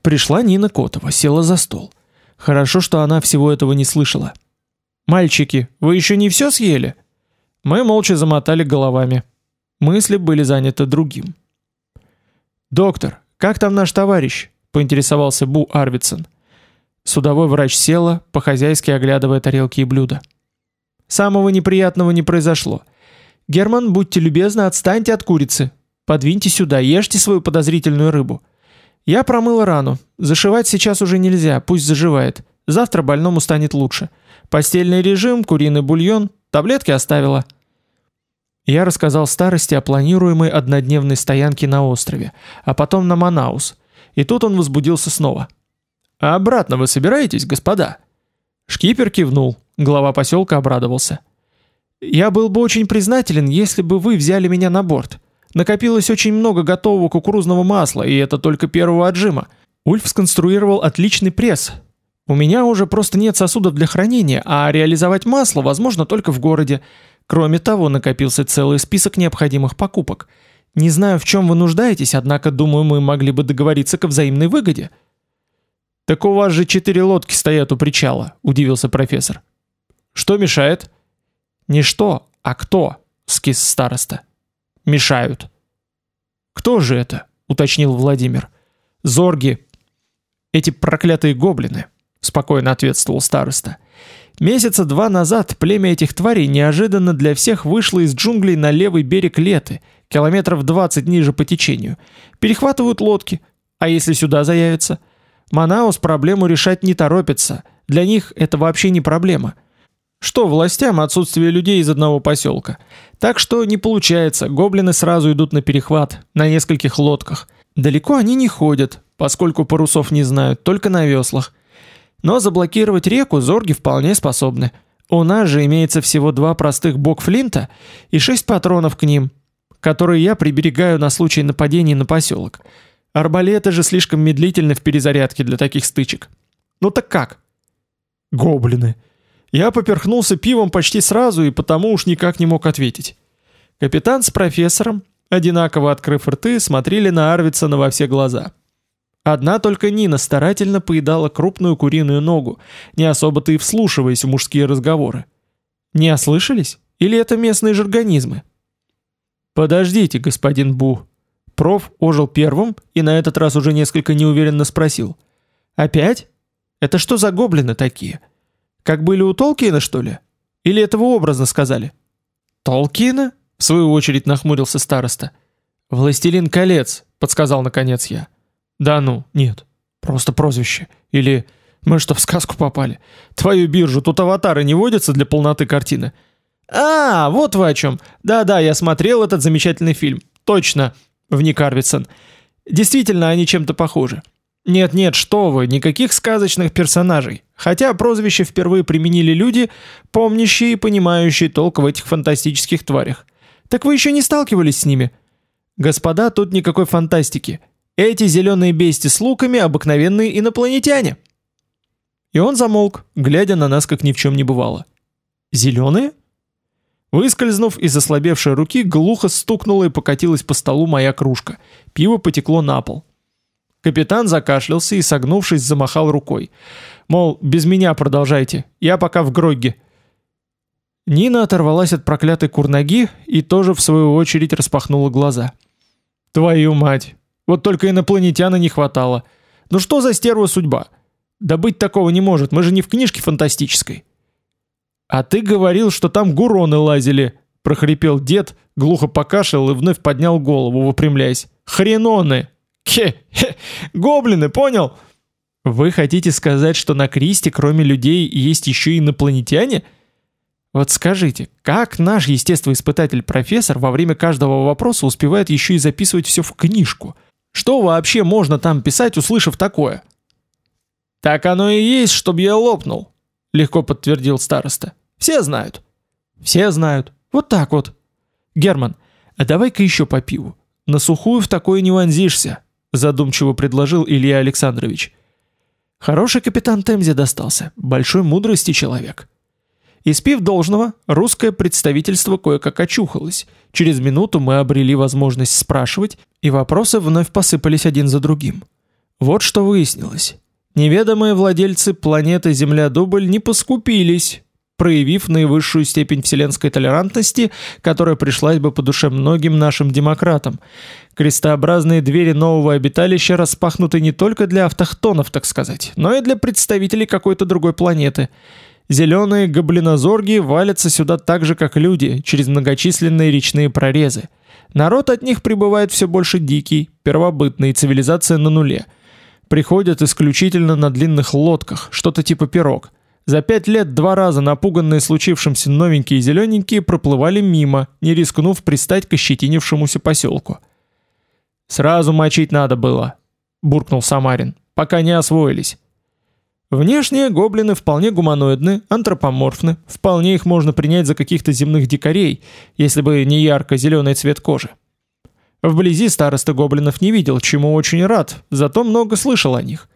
Пришла Нина Котова, села за стол. Хорошо, что она всего этого не слышала. «Мальчики, вы еще не все съели?» Мы молча замотали головами. Мысли были заняты другим. «Доктор, как там наш товарищ?» — поинтересовался Бу Арвидсон. Судовой врач села, по-хозяйски оглядывая тарелки и блюда. Самого неприятного не произошло. Герман, будьте любезны, отстаньте от курицы. Подвиньте сюда, ешьте свою подозрительную рыбу. Я промыла рану. Зашивать сейчас уже нельзя, пусть заживает. Завтра больному станет лучше. Постельный режим, куриный бульон, таблетки оставила. Я рассказал старости о планируемой однодневной стоянке на острове, а потом на Манаус. И тут он возбудился снова. «А обратно вы собираетесь, господа?» Шкипер кивнул, глава поселка обрадовался. «Я был бы очень признателен, если бы вы взяли меня на борт. Накопилось очень много готового кукурузного масла, и это только первого отжима. Ульф сконструировал отличный пресс. У меня уже просто нет сосудов для хранения, а реализовать масло возможно только в городе. Кроме того, накопился целый список необходимых покупок. Не знаю, в чем вы нуждаетесь, однако, думаю, мы могли бы договориться к взаимной выгоде». «Так у вас же четыре лодки стоят у причала», — удивился профессор. «Что мешает?» «Не что, а кто?» — скис староста. «Мешают». «Кто же это?» — уточнил Владимир. «Зорги». «Эти проклятые гоблины», — спокойно ответствовал староста. Месяца два назад племя этих тварей неожиданно для всех вышло из джунглей на левый берег Леты, километров 20 ниже по течению. Перехватывают лодки. А если сюда заявятся? Манаус проблему решать не торопится. Для них это вообще не проблема. Что властям отсутствие людей из одного поселка? Так что не получается, гоблины сразу идут на перехват, на нескольких лодках. Далеко они не ходят, поскольку парусов не знают, только на веслах. Но заблокировать реку зорги вполне способны. У нас же имеется всего два простых бокфлинта и шесть патронов к ним, которые я приберегаю на случай нападения на поселок. Арбалеты же слишком медлительны в перезарядке для таких стычек. Ну так как? Гоблины. Я поперхнулся пивом почти сразу и потому уж никак не мог ответить. Капитан с профессором, одинаково открыв рты, смотрели на Арвидсона во все глаза. Одна только Нина старательно поедала крупную куриную ногу, не особо-то и вслушиваясь в мужские разговоры. Не ослышались? Или это местные жаргонизмы? «Подождите, господин Бу». Проф ожил первым и на этот раз уже несколько неуверенно спросил. «Опять? Это что за гоблины такие? Как были у Толкиена, что ли? Или это вы образно сказали?» «Толкиена?» — в свою очередь нахмурился староста. «Властелин колец», — подсказал наконец я. Да ну, нет. Просто прозвище. Или мы что, в сказку попали? Твою биржу, тут аватары не водятся для полноты картины. А, вот вы о чем. Да-да, я смотрел этот замечательный фильм. Точно, вник Арвидсон. Действительно, они чем-то похожи. Нет-нет, что вы, никаких сказочных персонажей. Хотя прозвище впервые применили люди, помнящие и понимающие толк в этих фантастических тварях. Так вы еще не сталкивались с ними? Господа, тут никакой фантастики. Эти зеленые бести с луками обыкновенные инопланетяне. И он замолк, глядя на нас, как ни в чем не бывало. Зеленые? Выскользнув из ослабевшей руки, глухо стукнула и покатилась по столу моя кружка. Пиво потекло на пол. Капитан закашлялся и, согнувшись, замахал рукой. Мол, без меня продолжайте, я пока в Грогге. Нина оторвалась от проклятой курноги и тоже, в свою очередь, распахнула глаза. «Твою мать! Вот только инопланетяна не хватало. Ну что за стерва судьба? Да быть такого не может, мы же не в книжке фантастической. А ты говорил, что там гуроны лазили, прохрипел дед, глухо покашлял и вновь поднял голову, выпрямляясь. Хреноны! Хе-хе! Гоблины, понял? Вы хотите сказать, что на Кристе, кроме людей, есть еще и инопланетяне? Вот скажите, как наш естествоиспытатель-профессор во время каждого вопроса успевает еще и записывать все в книжку – что вообще можно там писать, услышав такое? Так оно и есть, чтобы я лопнул, легко подтвердил староста. Все знают. Все знают. Вот так вот. Герман, а давай-ка еще по пиву. На сухую в такое не вонзишься, задумчиво предложил Илья Александрович. Хороший капитан Темзи достался, большой мудрости человек. Испив должного, русское представительство кое-как очухалось. Через минуту мы обрели возможность спрашивать, и вопросы вновь посыпались один за другим. Вот что выяснилось. Неведомые владельцы планеты Земля-Дубль не поскупились, проявив наивысшую степень вселенской толерантности, которая пришлась бы по душе многим нашим демократам. Крестообразные двери нового обиталища распахнуты не только для автохтонов, так сказать, но и для представителей какой-то другой планеты – Зеленые гоблинозорги валятся сюда так же, как люди, через многочисленные речные прорезы. Народ от них прибывает все больше дикий, первобытный, цивилизация на нуле. Приходят исключительно на длинных лодках, что-то типа пирог. За пять лет два раза напуганные случившимся новенькие и зелененькие проплывали мимо, не рискнув пристать к ощетинившемуся поселку. «Сразу мочить надо было», — буркнул Самарин, — «пока не освоились». Внешне гоблины вполне гуманоидны, антропоморфны, вполне их можно принять за каких-то земных дикарей, если бы не ярко-зеленый цвет кожи. Вблизи староста гоблинов не видел, чему очень рад, зато много слышал о них.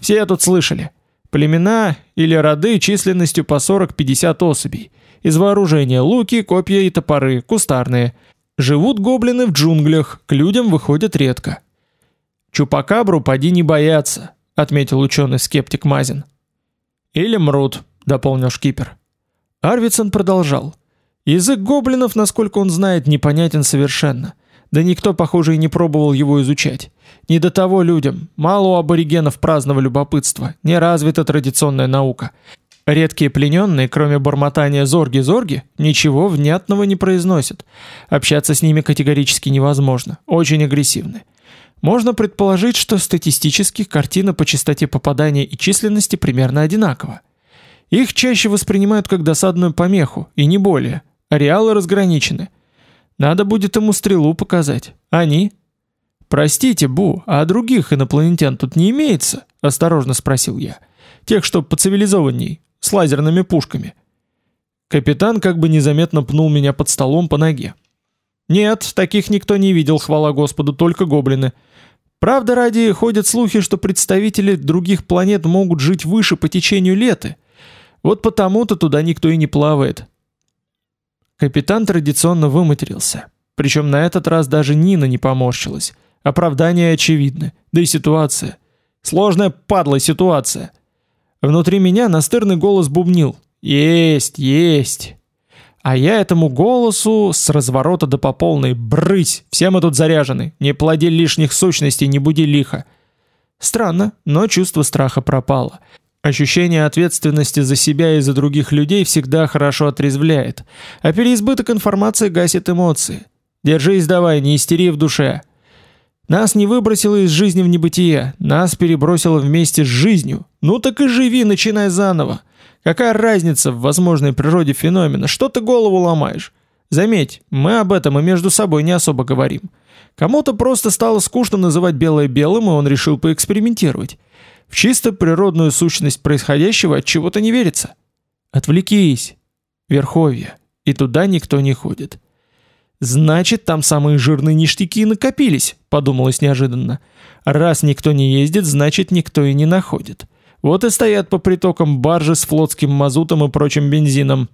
Все тут слышали. Племена или роды численностью по 40-50 особей. Из вооружения луки, копья и топоры, кустарные. Живут гоблины в джунглях, к людям выходят редко. Чупакабру поди не боятся, отметил ученый-скептик Мазин. Или мрут, дополнил шкипер. Арвидсон продолжал. Язык гоблинов, насколько он знает, непонятен совершенно. Да никто, похоже, и не пробовал его изучать. Не до того людям. Мало у аборигенов праздного любопытства. Не развита традиционная наука. Редкие плененные, кроме бормотания «зорги-зорги», ничего внятного не произносят. Общаться с ними категорически невозможно. Очень агрессивны. Можно предположить, что статистически картина по частоте попадания и численности примерно одинакова. Их чаще воспринимают как досадную помеху, и не более. Ареалы разграничены. Надо будет ему стрелу показать. Они? Простите, Бу, а других инопланетян тут не имеется? Осторожно спросил я. Тех, что поцивилизованней, с лазерными пушками. Капитан как бы незаметно пнул меня под столом по ноге. Нет, таких никто не видел, хвала Господу, только гоблины. Правда, ради ходят слухи, что представители других планет могут жить выше по течению леты. Вот потому-то туда никто и не плавает. Капитан традиционно выматерился. Причем на этот раз даже Нина не поморщилась. Оправдание очевидно. Да и ситуация. Сложная падла ситуация. Внутри меня настырный голос бубнил. «Есть, есть!» А я этому голосу с разворота до по полной «Брысь! Все мы тут заряжены! Не плоди лишних сущностей, не буди лихо!» Странно, но чувство страха пропало. Ощущение ответственности за себя и за других людей всегда хорошо отрезвляет, а переизбыток информации гасит эмоции. Держись давай, не истери в душе. Нас не выбросило из жизни в небытие, нас перебросило вместе с жизнью. Ну так и живи, начинай заново. Какая разница в возможной природе феномена? Что ты голову ломаешь? Заметь, мы об этом и между собой не особо говорим. Кому-то просто стало скучно называть белое белым, и он решил поэкспериментировать. В чисто природную сущность происходящего от чего-то не верится. Отвлекись. Верховье. И туда никто не ходит. Значит, там самые жирные ништяки накопились, подумалось неожиданно. Раз никто не ездит, значит, никто и не находит. Вот и стоят по притокам баржи с флотским мазутом и прочим бензином.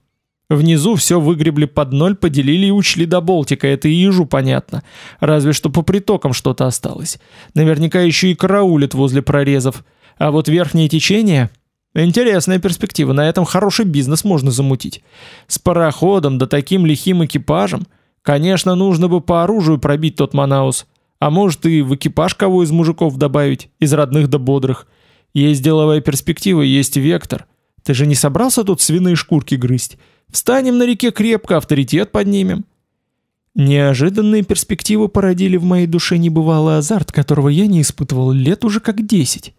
Внизу все выгребли под ноль, поделили и учли до Болтика, это и ежу понятно. Разве что по притокам что-то осталось. Наверняка еще и караулят возле прорезов. А вот верхнее течение... Интересная перспектива, на этом хороший бизнес можно замутить. С пароходом да таким лихим экипажем. Конечно, нужно бы по оружию пробить тот Манаус. А может и в экипаж кого из мужиков добавить, из родных до бодрых. Есть деловая перспектива, есть вектор. Ты же не собрался тут свиные шкурки грызть? Встанем на реке крепко, авторитет поднимем. Неожиданные перспективы породили в моей душе небывалый азарт, которого я не испытывал лет уже как десять.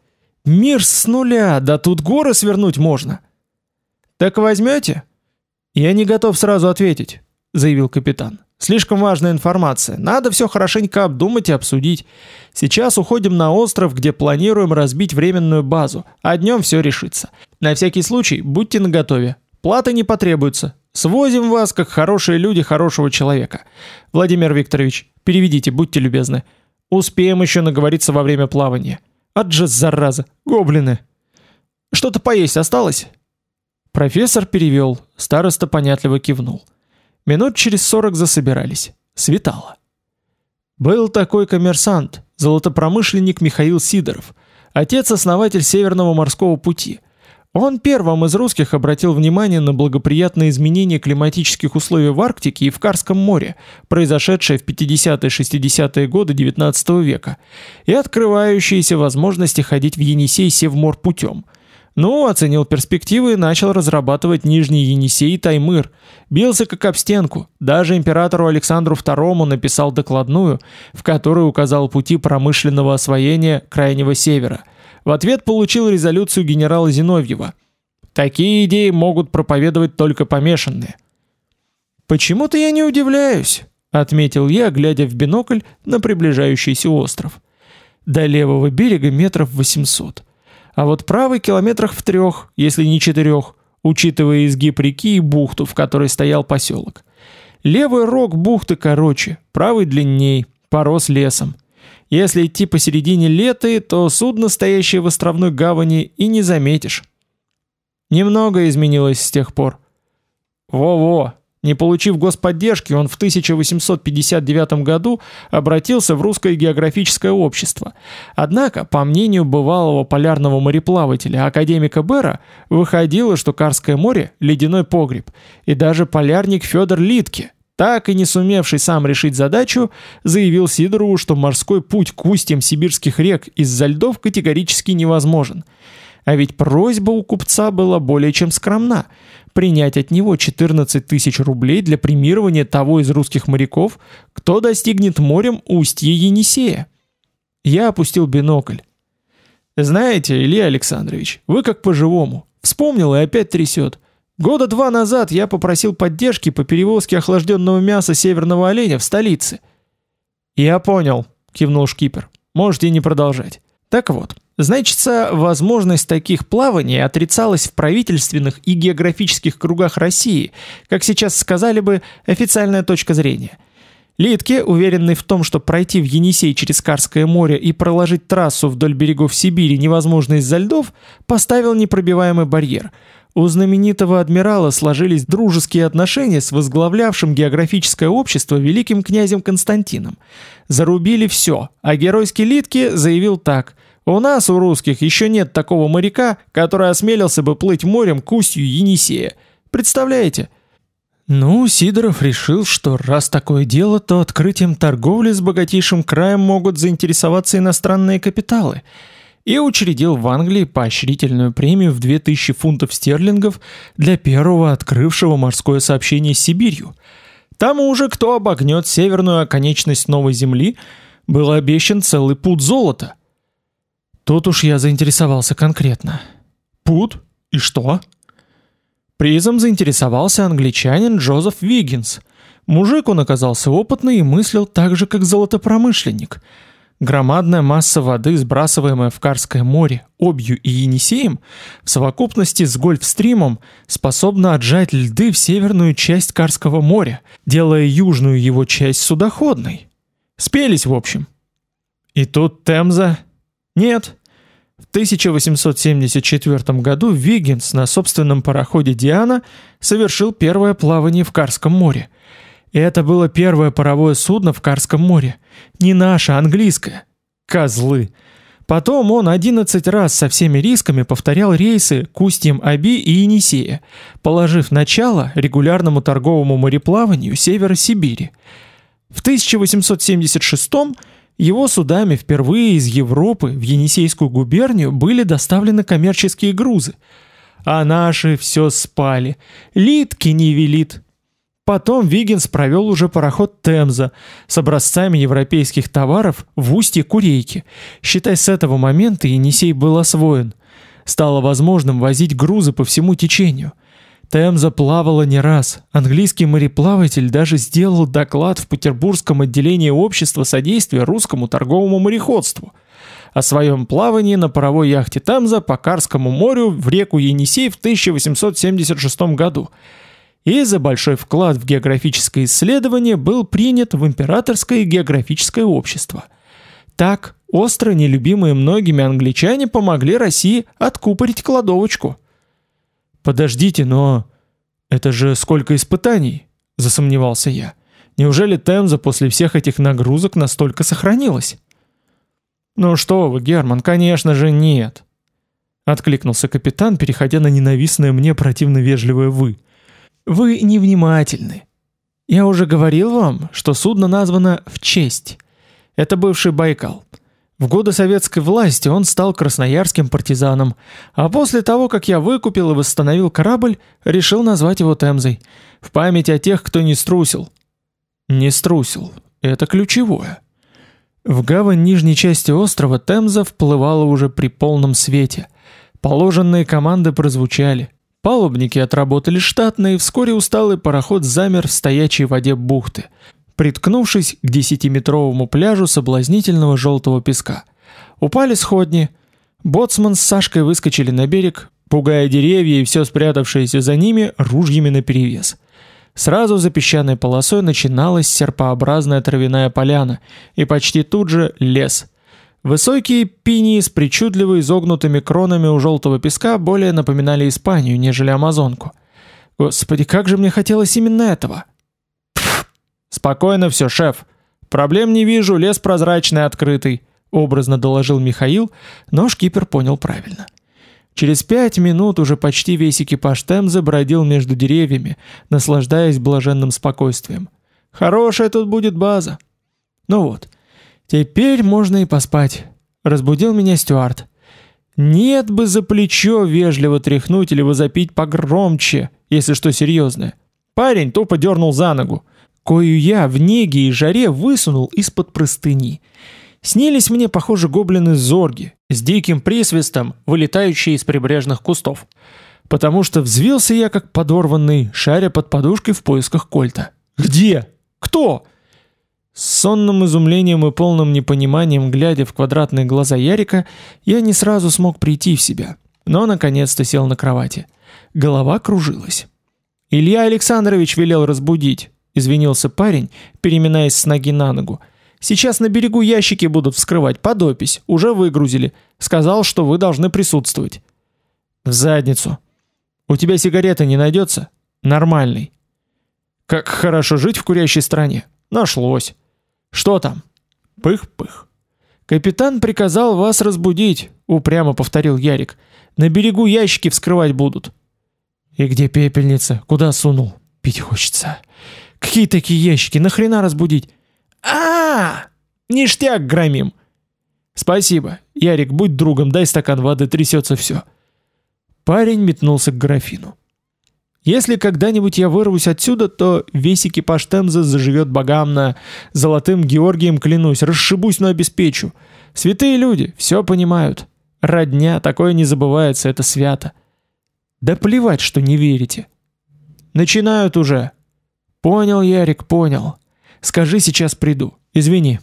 Мир с нуля, да тут горы свернуть можно. Так возьмете? Я не готов сразу ответить, заявил капитан. Слишком важная информация. Надо все хорошенько обдумать и обсудить. Сейчас уходим на остров, где планируем разбить временную базу, а днем все решится. На всякий случай будьте наготове. Плата не потребуется. Свозим вас, как хорошие люди хорошего человека. Владимир Викторович, переведите, будьте любезны. Успеем еще наговориться во время плавания. От же зараза, гоблины. Что-то поесть осталось? Профессор перевел, староста понятливо кивнул. Минут через сорок засобирались. Светало. Был такой коммерсант, золотопромышленник Михаил Сидоров, отец-основатель Северного морского пути. Он первым из русских обратил внимание на благоприятные изменения климатических условий в Арктике и в Карском море, произошедшие в 50-60-е годы XIX века, и открывающиеся возможности ходить в Енисей Севмор путем. Ну, оценил перспективы и начал разрабатывать Нижний Енисей и Таймыр. Бился как об стенку. Даже императору Александру II написал докладную, в которой указал пути промышленного освоения Крайнего Севера. В ответ получил резолюцию генерала Зиновьева. Такие идеи могут проповедовать только помешанные. «Почему-то я не удивляюсь», — отметил я, глядя в бинокль на приближающийся остров. До левого берега метров 800 а вот правый километрах в трех, если не четырех, учитывая изгиб реки и бухту, в которой стоял поселок. Левый рог бухты короче, правый длинней, порос лесом. Если идти посередине леты, то судно, стоящее в островной гавани, и не заметишь. Немного изменилось с тех пор. Во-во, не получив господдержки, он в 1859 году обратился в русское географическое общество. Однако, по мнению бывалого полярного мореплавателя академика Бера, выходило, что Карское море – ледяной погреб, и даже полярник Федор Литке, так и не сумевший сам решить задачу, заявил Сидорову, что морской путь к устьям сибирских рек из-за льдов категорически невозможен. А ведь просьба у купца была более чем скромна – принять от него 14 тысяч рублей для премирования того из русских моряков, кто достигнет морем устья Енисея. Я опустил бинокль. Знаете, Илья Александрович, вы как по-живому. Вспомнил и опять трясет. Года два назад я попросил поддержки по перевозке охлажденного мяса северного оленя в столице. Я понял, кивнул шкипер. Можете не продолжать. Так вот, Значится, возможность таких плаваний отрицалась в правительственных и географических кругах России, как сейчас сказали бы, официальная точка зрения. Литке, уверенный в том, что пройти в Енисей через Карское море и проложить трассу вдоль берегов Сибири невозможно из-за льдов, поставил непробиваемый барьер. У знаменитого адмирала сложились дружеские отношения с возглавлявшим географическое общество великим князем Константином. Зарубили все, а геройский Литке заявил так – у нас, у русских, еще нет такого моряка, который осмелился бы плыть морем к устью Енисея. Представляете? Ну, Сидоров решил, что раз такое дело, то открытием торговли с богатейшим краем могут заинтересоваться иностранные капиталы. И учредил в Англии поощрительную премию в 2000 фунтов стерлингов для первого открывшего морское сообщение с Сибирью. Тому уже, кто обогнет северную оконечность Новой Земли, был обещан целый пуд золота – Тут уж я заинтересовался конкретно. Пут? И что? Призом заинтересовался англичанин Джозеф Виггинс. Мужик он оказался опытный и мыслил так же, как золотопромышленник. Громадная масса воды, сбрасываемая в Карское море, Обью и Енисеем, в совокупности с Гольфстримом, способна отжать льды в северную часть Карского моря, делая южную его часть судоходной. Спелись, в общем. И тут Темза нет. В 1874 году Виггинс на собственном пароходе «Диана» совершил первое плавание в Карском море. И это было первое паровое судно в Карском море. Не наше, а английское. Козлы. Потом он 11 раз со всеми рисками повторял рейсы к устьям Аби и Енисея, положив начало регулярному торговому мореплаванию севера Сибири. В 1876 году его судами впервые из Европы в Енисейскую губернию были доставлены коммерческие грузы. А наши все спали. Литки не велит. Потом Вигенс провел уже пароход Темза с образцами европейских товаров в устье Курейки. Считай, с этого момента Енисей был освоен. Стало возможным возить грузы по всему течению. Темза плавала не раз. Английский мореплаватель даже сделал доклад в Петербургском отделении общества содействия русскому торговому мореходству о своем плавании на паровой яхте Темза по Карскому морю в реку Енисей в 1876 году. И за большой вклад в географическое исследование был принят в Императорское географическое общество. Так, остро нелюбимые многими англичане помогли России откупорить кладовочку. Подождите, но это же сколько испытаний, засомневался я. Неужели Темза после всех этих нагрузок настолько сохранилась? Ну что вы, Герман, конечно же, нет. Откликнулся капитан, переходя на ненавистное мне противно вежливое вы. Вы невнимательны. Я уже говорил вам, что судно названо в честь. Это бывший Байкал. В годы советской власти он стал красноярским партизаном, а после того, как я выкупил и восстановил корабль, решил назвать его Темзой, в память о тех, кто не струсил. Не струсил. Это ключевое. В гавань нижней части острова Темза вплывала уже при полном свете. Положенные команды прозвучали. Палубники отработали штатно, и вскоре усталый пароход замер в стоячей воде бухты – приткнувшись к десятиметровому пляжу соблазнительного желтого песка. Упали сходни. Боцман с Сашкой выскочили на берег, пугая деревья и все спрятавшиеся за ними ружьями наперевес. Сразу за песчаной полосой начиналась серпообразная травяная поляна, и почти тут же лес. Высокие пинии с причудливо изогнутыми кронами у желтого песка более напоминали Испанию, нежели Амазонку. Господи, как же мне хотелось именно этого! Спокойно все, шеф. Проблем не вижу, лес прозрачный, открытый, образно доложил Михаил, но шкипер понял правильно. Через пять минут уже почти весь экипаж Темзы бродил между деревьями, наслаждаясь блаженным спокойствием. Хорошая тут будет база. Ну вот. Теперь можно и поспать. Разбудил меня Стюарт. Нет бы за плечо вежливо тряхнуть или возопить погромче, если что серьезное. Парень тупо дернул за ногу кою я в неге и жаре высунул из-под простыни. Снились мне, похоже, гоблины-зорги, с диким присвистом, вылетающие из прибрежных кустов. Потому что взвился я, как подорванный, шаря под подушкой в поисках кольта. «Где? Кто?» С сонным изумлением и полным непониманием, глядя в квадратные глаза Ярика, я не сразу смог прийти в себя, но наконец-то сел на кровати. Голова кружилась. Илья Александрович велел разбудить извинился парень, переминаясь с ноги на ногу. Сейчас на берегу ящики будут вскрывать под опись, уже выгрузили. Сказал, что вы должны присутствовать. В задницу. У тебя сигареты не найдется? Нормальный. Как хорошо жить в курящей стране. Нашлось. Что там? Пых-пых. Капитан приказал вас разбудить, упрямо повторил Ярик. На берегу ящики вскрывать будут. И где пепельница? Куда сунул? Пить хочется. Какие такие ящики? Нахрена разбудить? А, -а, -а! Ништяк громим. Спасибо. Ярик, будь другом, дай стакан воды, трясется все. Парень метнулся к графину. Если когда-нибудь я вырвусь отсюда, то весь экипаж Темза заживет богамно. Золотым Георгием клянусь, расшибусь, но обеспечу. Святые люди, все понимают. Родня, такое не забывается, это свято. Да плевать, что не верите. Начинают уже. Понял, Ярик, понял. Скажи, сейчас приду. Извини.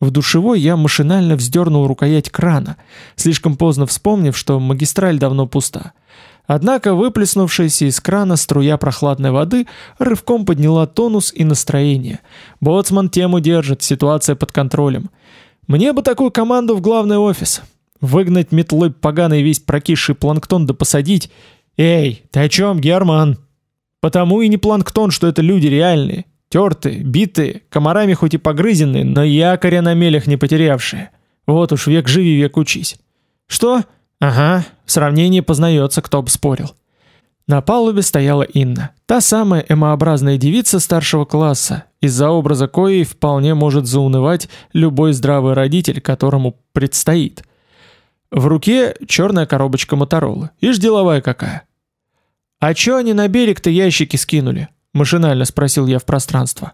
В душевой я машинально вздернул рукоять крана, слишком поздно вспомнив, что магистраль давно пуста. Однако выплеснувшаяся из крана струя прохладной воды рывком подняла тонус и настроение. Боцман тему держит, ситуация под контролем. Мне бы такую команду в главный офис. Выгнать метлой поганый весь прокисший планктон да посадить. Эй, ты о чем, Герман? Потому и не планктон, что это люди реальные, тертые, битые, комарами хоть и погрызенные, но якоря на мелях не потерявшие. Вот уж век живи, век учись. Что? Ага, в сравнении познается, кто бы спорил. На палубе стояла Инна, та самая эмообразная девица старшего класса, из-за образа коей вполне может заунывать любой здравый родитель, которому предстоит. В руке черная коробочка Моторолы, ишь деловая какая. «А чё они на берег-то ящики скинули?» – машинально спросил я в пространство.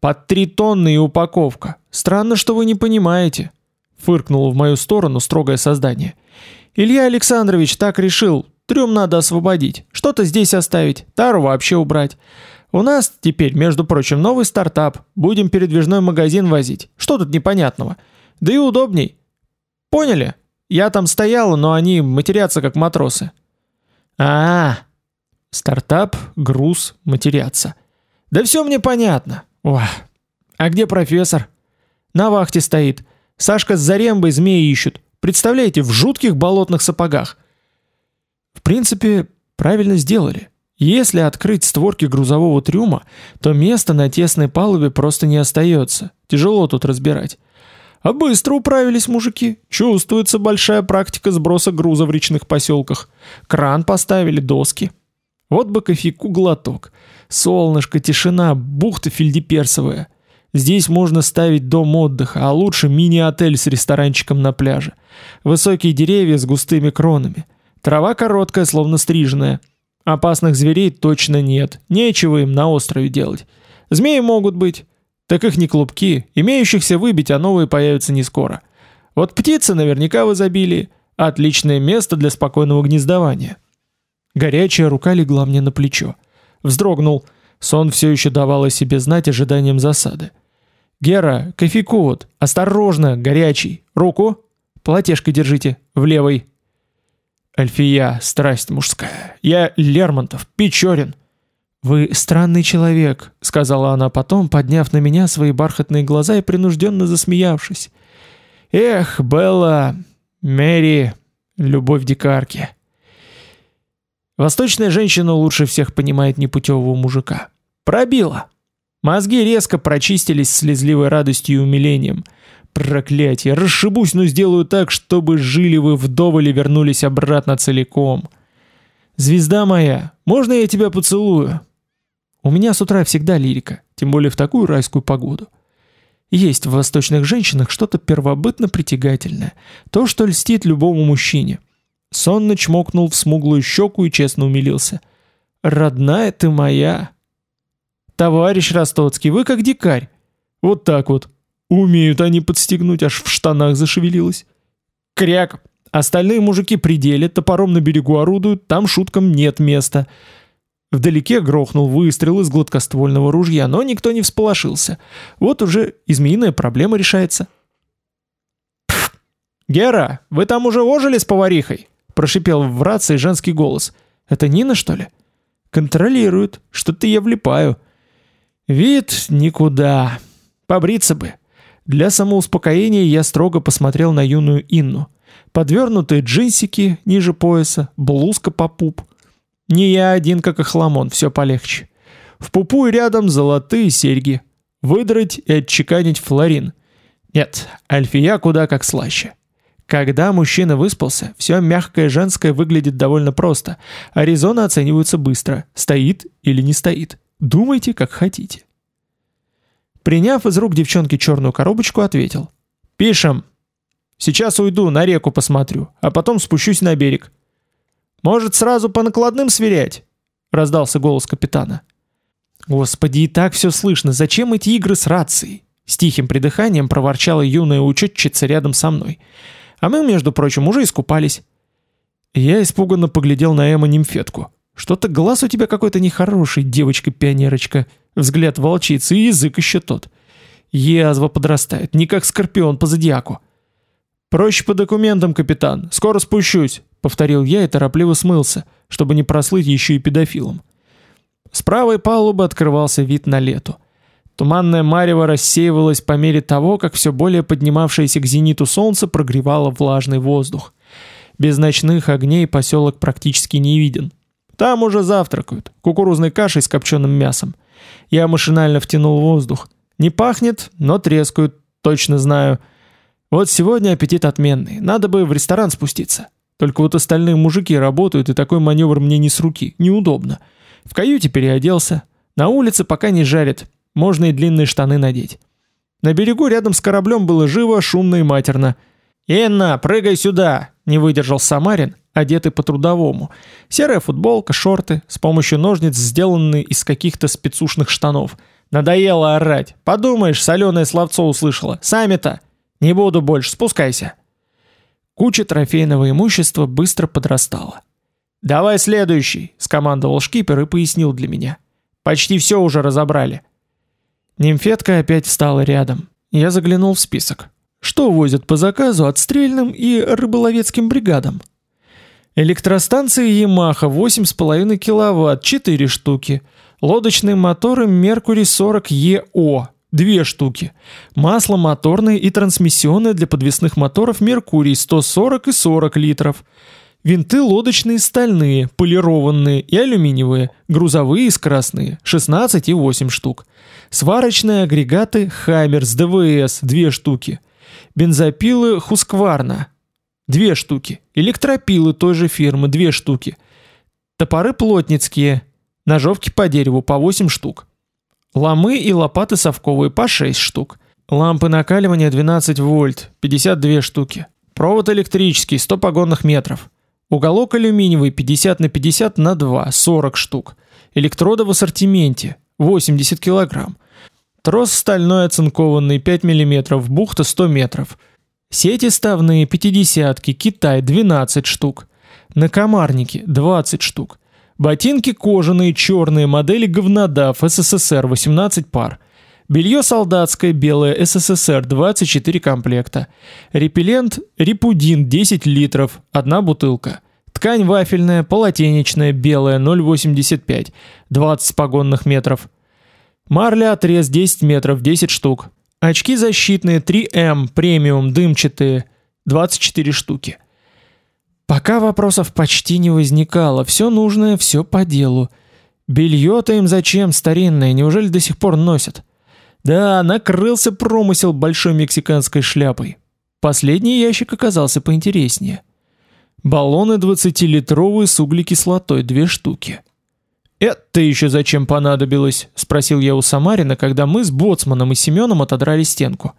«Под три тонны и упаковка. Странно, что вы не понимаете», – фыркнуло в мою сторону строгое создание. «Илья Александрович так решил. Трюм надо освободить. Что-то здесь оставить, тару вообще убрать. У нас теперь, между прочим, новый стартап. Будем передвижной магазин возить. Что тут непонятного? Да и удобней. Поняли? Я там стояла, но они матерятся как матросы». «А-а-а!» Стартап, груз, матеряться. Да все мне понятно. Ох. А где профессор? На вахте стоит. Сашка с Зарембой змеи ищут. Представляете, в жутких болотных сапогах. В принципе, правильно сделали. Если открыть створки грузового трюма, то места на тесной палубе просто не остается. Тяжело тут разбирать. А быстро управились мужики. Чувствуется большая практика сброса груза в речных поселках. Кран поставили, доски. Вот бы кофейку глоток. Солнышко, тишина, бухта фельдеперсовая. Здесь можно ставить дом отдыха, а лучше мини-отель с ресторанчиком на пляже. Высокие деревья с густыми кронами. Трава короткая, словно стриженная. Опасных зверей точно нет. Нечего им на острове делать. Змеи могут быть. Так их не клубки. Имеющихся выбить, а новые появятся не скоро. Вот птицы наверняка в изобилии. Отличное место для спокойного гнездования. Горячая рука легла мне на плечо. Вздрогнул. Сон все еще давал о себе знать ожиданием засады. «Гера, кофейку вот, осторожно, горячий. Руку. Платежкой держите, в левой». «Альфия, страсть мужская. Я Лермонтов, Печорин». «Вы странный человек», — сказала она потом, подняв на меня свои бархатные глаза и принужденно засмеявшись. «Эх, Белла, Мэри, любовь дикарки». Восточная женщина лучше всех понимает непутевого мужика. Пробила. Мозги резко прочистились слезливой радостью и умилением. Проклятие, расшибусь, но сделаю так, чтобы жили вы вдоволь и вернулись обратно целиком. Звезда моя, можно я тебя поцелую? У меня с утра всегда лирика, тем более в такую райскую погоду. Есть в восточных женщинах что-то первобытно притягательное, то, что льстит любому мужчине. Сонно чмокнул в смуглую щеку и честно умилился. «Родная ты моя!» «Товарищ Ростоцкий, вы как дикарь!» «Вот так вот!» Умеют они подстегнуть, аж в штанах зашевелилось. Кряк! Остальные мужики пределе, топором на берегу орудуют, там шуткам нет места. Вдалеке грохнул выстрел из гладкоствольного ружья, но никто не всполошился. Вот уже и проблема решается. «Гера, вы там уже ожили с поварихой?» Прошипел в рации женский голос. «Это Нина, что ли?» «Контролирует. Что-то я влипаю». «Вид никуда. Побриться бы». Для самоуспокоения я строго посмотрел на юную Инну. Подвернутые джинсики ниже пояса, блузка по пуп. Не я один, как охламон, все полегче. В пупу и рядом золотые серьги. Выдрать и отчеканить флорин. Нет, альфия куда как слаще. Когда мужчина выспался, все мягкое женское выглядит довольно просто. Аризона оценивается быстро, стоит или не стоит. Думайте, как хотите. Приняв из рук девчонки черную коробочку, ответил. «Пишем. Сейчас уйду, на реку посмотрю, а потом спущусь на берег. Может, сразу по накладным сверять?» Раздался голос капитана. «Господи, и так все слышно. Зачем эти игры с рацией?» С тихим придыханием проворчала юная учетчица рядом со мной. А мы, между прочим, уже искупались. Я испуганно поглядел на Эмма нимфетку. Что-то глаз у тебя какой-то нехороший, девочка-пионерочка. Взгляд волчицы и язык еще тот. Язва подрастает, не как скорпион по зодиаку. «Проще по документам, капитан. Скоро спущусь», — повторил я и торопливо смылся, чтобы не прослыть еще и педофилом. С правой палубы открывался вид на лету. Туманное марево рассеивалось по мере того, как все более поднимавшееся к зениту солнце прогревало влажный воздух. Без ночных огней поселок практически не виден. Там уже завтракают, кукурузной кашей с копченым мясом. Я машинально втянул воздух. Не пахнет, но трескают, точно знаю. Вот сегодня аппетит отменный, надо бы в ресторан спуститься. Только вот остальные мужики работают, и такой маневр мне не с руки, неудобно. В каюте переоделся. На улице пока не жарит, можно и длинные штаны надеть. На берегу рядом с кораблем было живо, шумно и матерно. «Инна, прыгай сюда!» — не выдержал Самарин, одетый по-трудовому. Серая футболка, шорты, с помощью ножниц сделанные из каких-то спецушных штанов. Надоело орать. Подумаешь, соленое словцо услышала. Сами-то. Не буду больше, спускайся. Куча трофейного имущества быстро подрастала. «Давай следующий», — скомандовал шкипер и пояснил для меня. «Почти все уже разобрали». Нимфетка опять встала рядом. Я заглянул в список. Что возят по заказу отстрельным и рыболовецким бригадам? Электростанции Yamaha 8,5 кВт, 4 штуки. Лодочные моторы Mercury 40 EO, 2 штуки. Масло моторное и трансмиссионное для подвесных моторов Mercury 140 и 40 литров. Винты лодочные стальные, полированные и алюминиевые, грузовые и скоростные, 16 и 8 штук. Сварочные агрегаты Хаммерс ДВС 2 штуки. Бензопилы Husqvarna 2 штуки. Электропилы той же фирмы 2 штуки. Топоры плотницкие. Ножовки по дереву по 8 штук. Ломы и лопаты совковые по 6 штук. Лампы накаливания 12 вольт, 52 штуки. Провод электрический, 100 погонных метров. Уголок алюминиевый 50 на 50 на 2, 40 штук. Электроды в ассортименте, 80 килограмм. Трос стальной оцинкованный 5 мм, бухта 100 метров. Сети ставные пятидесятки, Китай 12 штук. Накомарники 20 штук. Ботинки кожаные черные модели говнодав СССР 18 пар. Белье солдатское белое СССР 24 комплекта. Репеллент Репудин 10 литров, одна бутылка. Ткань вафельная, полотенечная, белая 0,85, 20 погонных метров. Марля отрез 10 метров, 10 штук. Очки защитные 3М премиум дымчатые 24 штуки. Пока вопросов почти не возникало, все нужное, все по делу. Белье-то им зачем старинное, неужели до сих пор носят? Да, накрылся промысел большой мексиканской шляпой. Последний ящик оказался поинтереснее. Баллоны 20-литровые с углекислотой, две штуки. «Это еще зачем понадобилось?» – спросил я у Самарина, когда мы с Боцманом и Семеном отодрали стенку.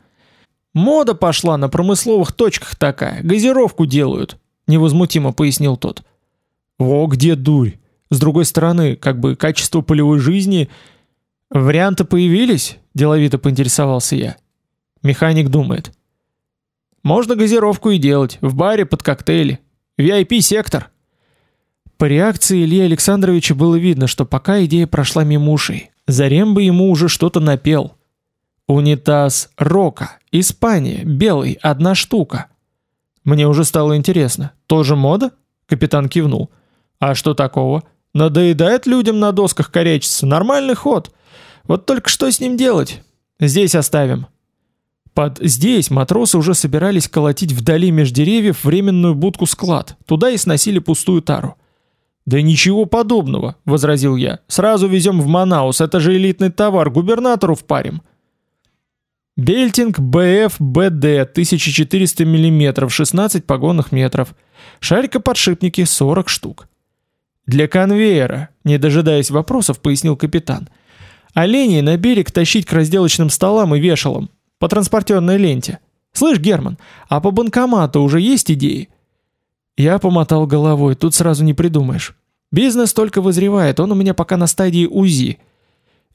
«Мода пошла на промысловых точках такая, газировку делают», невозмутимо пояснил тот. Во где дурь. С другой стороны, как бы качество полевой жизни варианты появились, деловито поинтересовался я. Механик думает. Можно газировку и делать в баре под коктейли. VIP сектор. По реакции Ильи Александровича было видно, что пока идея прошла мимо ушей, Зарем бы ему уже что-то напел. Унитаз Рока, Испания, белый, одна штука. Мне уже стало интересно. Тоже мода? Капитан кивнул. А что такого? Надоедает людям на досках корячиться. Нормальный ход. Вот только что с ним делать? Здесь оставим. Под здесь матросы уже собирались колотить вдали меж деревьев временную будку-склад. Туда и сносили пустую тару. Да ничего подобного, возразил я. Сразу везем в Манаус, это же элитный товар, губернатору впарим. Бельтинг БФ БД 1400 мм, 16 погонных метров. Шарикоподшипники 40 штук. Для конвейера, не дожидаясь вопросов, пояснил капитан. Оленей на берег тащить к разделочным столам и вешалам по транспортерной ленте. Слышь, Герман, а по банкомату уже есть идеи? Я помотал головой, тут сразу не придумаешь. Бизнес только вызревает, он у меня пока на стадии УЗИ.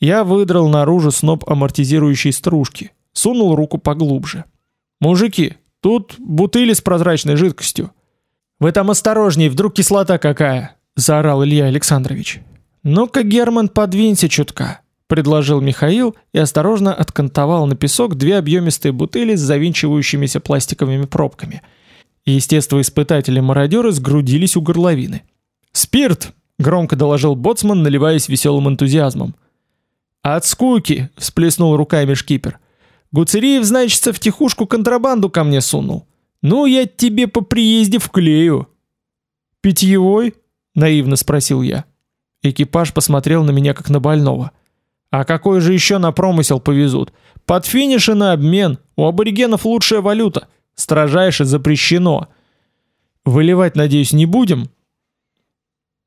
Я выдрал наружу сноп амортизирующей стружки сунул руку поглубже. «Мужики, тут бутыли с прозрачной жидкостью». «Вы там осторожней, вдруг кислота какая!» – заорал Илья Александрович. «Ну-ка, Герман, подвинься чутка», – предложил Михаил и осторожно откантовал на песок две объемистые бутыли с завинчивающимися пластиковыми пробками. Естествоиспытатели-мародеры сгрудились у горловины. «Спирт!» – громко доложил боцман, наливаясь веселым энтузиазмом. «От скуки!» – всплеснул руками шкипер. Гуцериев, значит, в тихушку контрабанду ко мне сунул. Ну, я тебе по приезде вклею. Питьевой? наивно спросил я. Экипаж посмотрел на меня как на больного. А какой же еще на промысел повезут? Под финиш и на обмен. У аборигенов лучшая валюта. Строжайше запрещено. Выливать, надеюсь, не будем.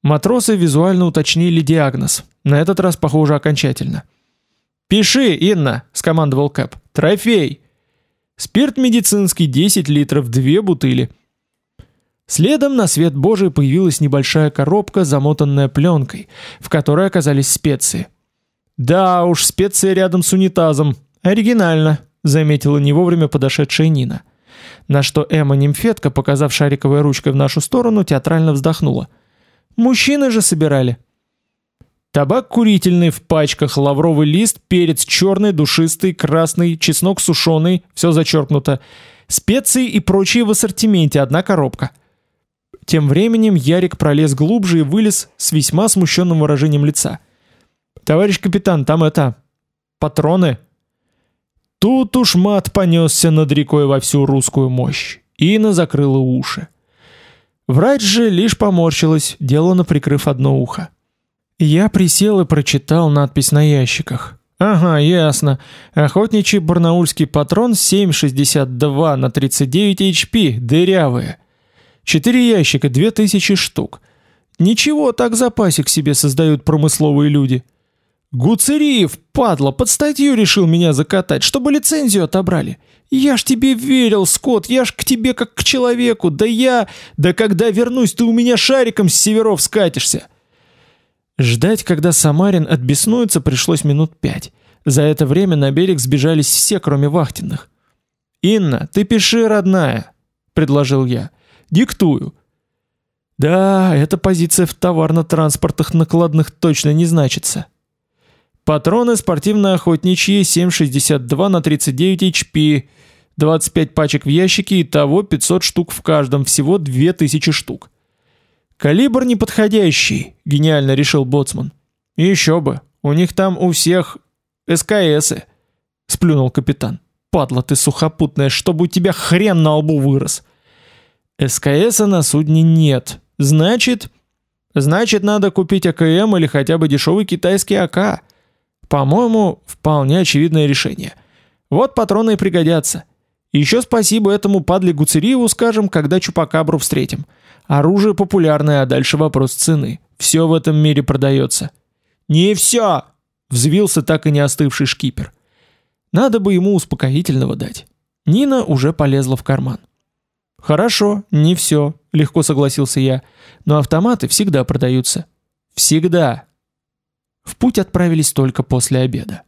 Матросы визуально уточнили диагноз. На этот раз, похоже, окончательно. «Пиши, Инна!» — скомандовал Кэп. «Трофей!» Спирт медицинский 10 литров, две бутыли. Следом на свет Божий появилась небольшая коробка, замотанная пленкой, в которой оказались специи. «Да уж, специи рядом с унитазом. Оригинально», — заметила не вовремя подошедшая Нина. На что Эмма-нимфетка, показав шариковой ручкой в нашу сторону, театрально вздохнула. «Мужчины же собирали». Табак курительный в пачках, лавровый лист, перец черный, душистый, красный, чеснок сушеный, все зачеркнуто. Специи и прочие в ассортименте, одна коробка. Тем временем Ярик пролез глубже и вылез с весьма смущенным выражением лица. «Товарищ капитан, там это... патроны?» Тут уж мат понесся над рекой во всю русскую мощь. Ина закрыла уши. Врач же лишь поморщилась, делано прикрыв одно ухо. Я присел и прочитал надпись на ящиках. Ага, ясно. Охотничий барнаульский патрон 7,62 на 39 HP, дырявые. Четыре ящика, 2000 штук. Ничего, так запасик себе создают промысловые люди. Гуцериев, падла, под статью решил меня закатать, чтобы лицензию отобрали. Я ж тебе верил, Скотт, я ж к тебе как к человеку. Да я... Да когда вернусь, ты у меня шариком с северов скатишься. Ждать, когда Самарин отбеснуется, пришлось минут пять. За это время на берег сбежались все, кроме вахтенных. «Инна, ты пиши, родная», — предложил я. «Диктую». Да, эта позиция в товарно-транспортных накладных точно не значится. Патроны спортивно-охотничьи 7,62 на 39 HP, 25 пачек в ящике, и того 500 штук в каждом, всего 2000 штук. Калибр неподходящий, гениально решил боцман. И еще бы, у них там у всех СКСы, сплюнул капитан. Падла ты сухопутная, чтобы у тебя хрен на лбу вырос. СКСа на судне нет. Значит, значит надо купить АКМ или хотя бы дешевый китайский АК. По-моему, вполне очевидное решение. Вот патроны и пригодятся. Еще спасибо этому падле Гуцериеву скажем, когда Чупакабру встретим. Оружие популярное, а дальше вопрос цены. Все в этом мире продается. Не все, взвился так и не остывший шкипер. Надо бы ему успокоительного дать. Нина уже полезла в карман. Хорошо, не все, легко согласился я. Но автоматы всегда продаются. Всегда. В путь отправились только после обеда.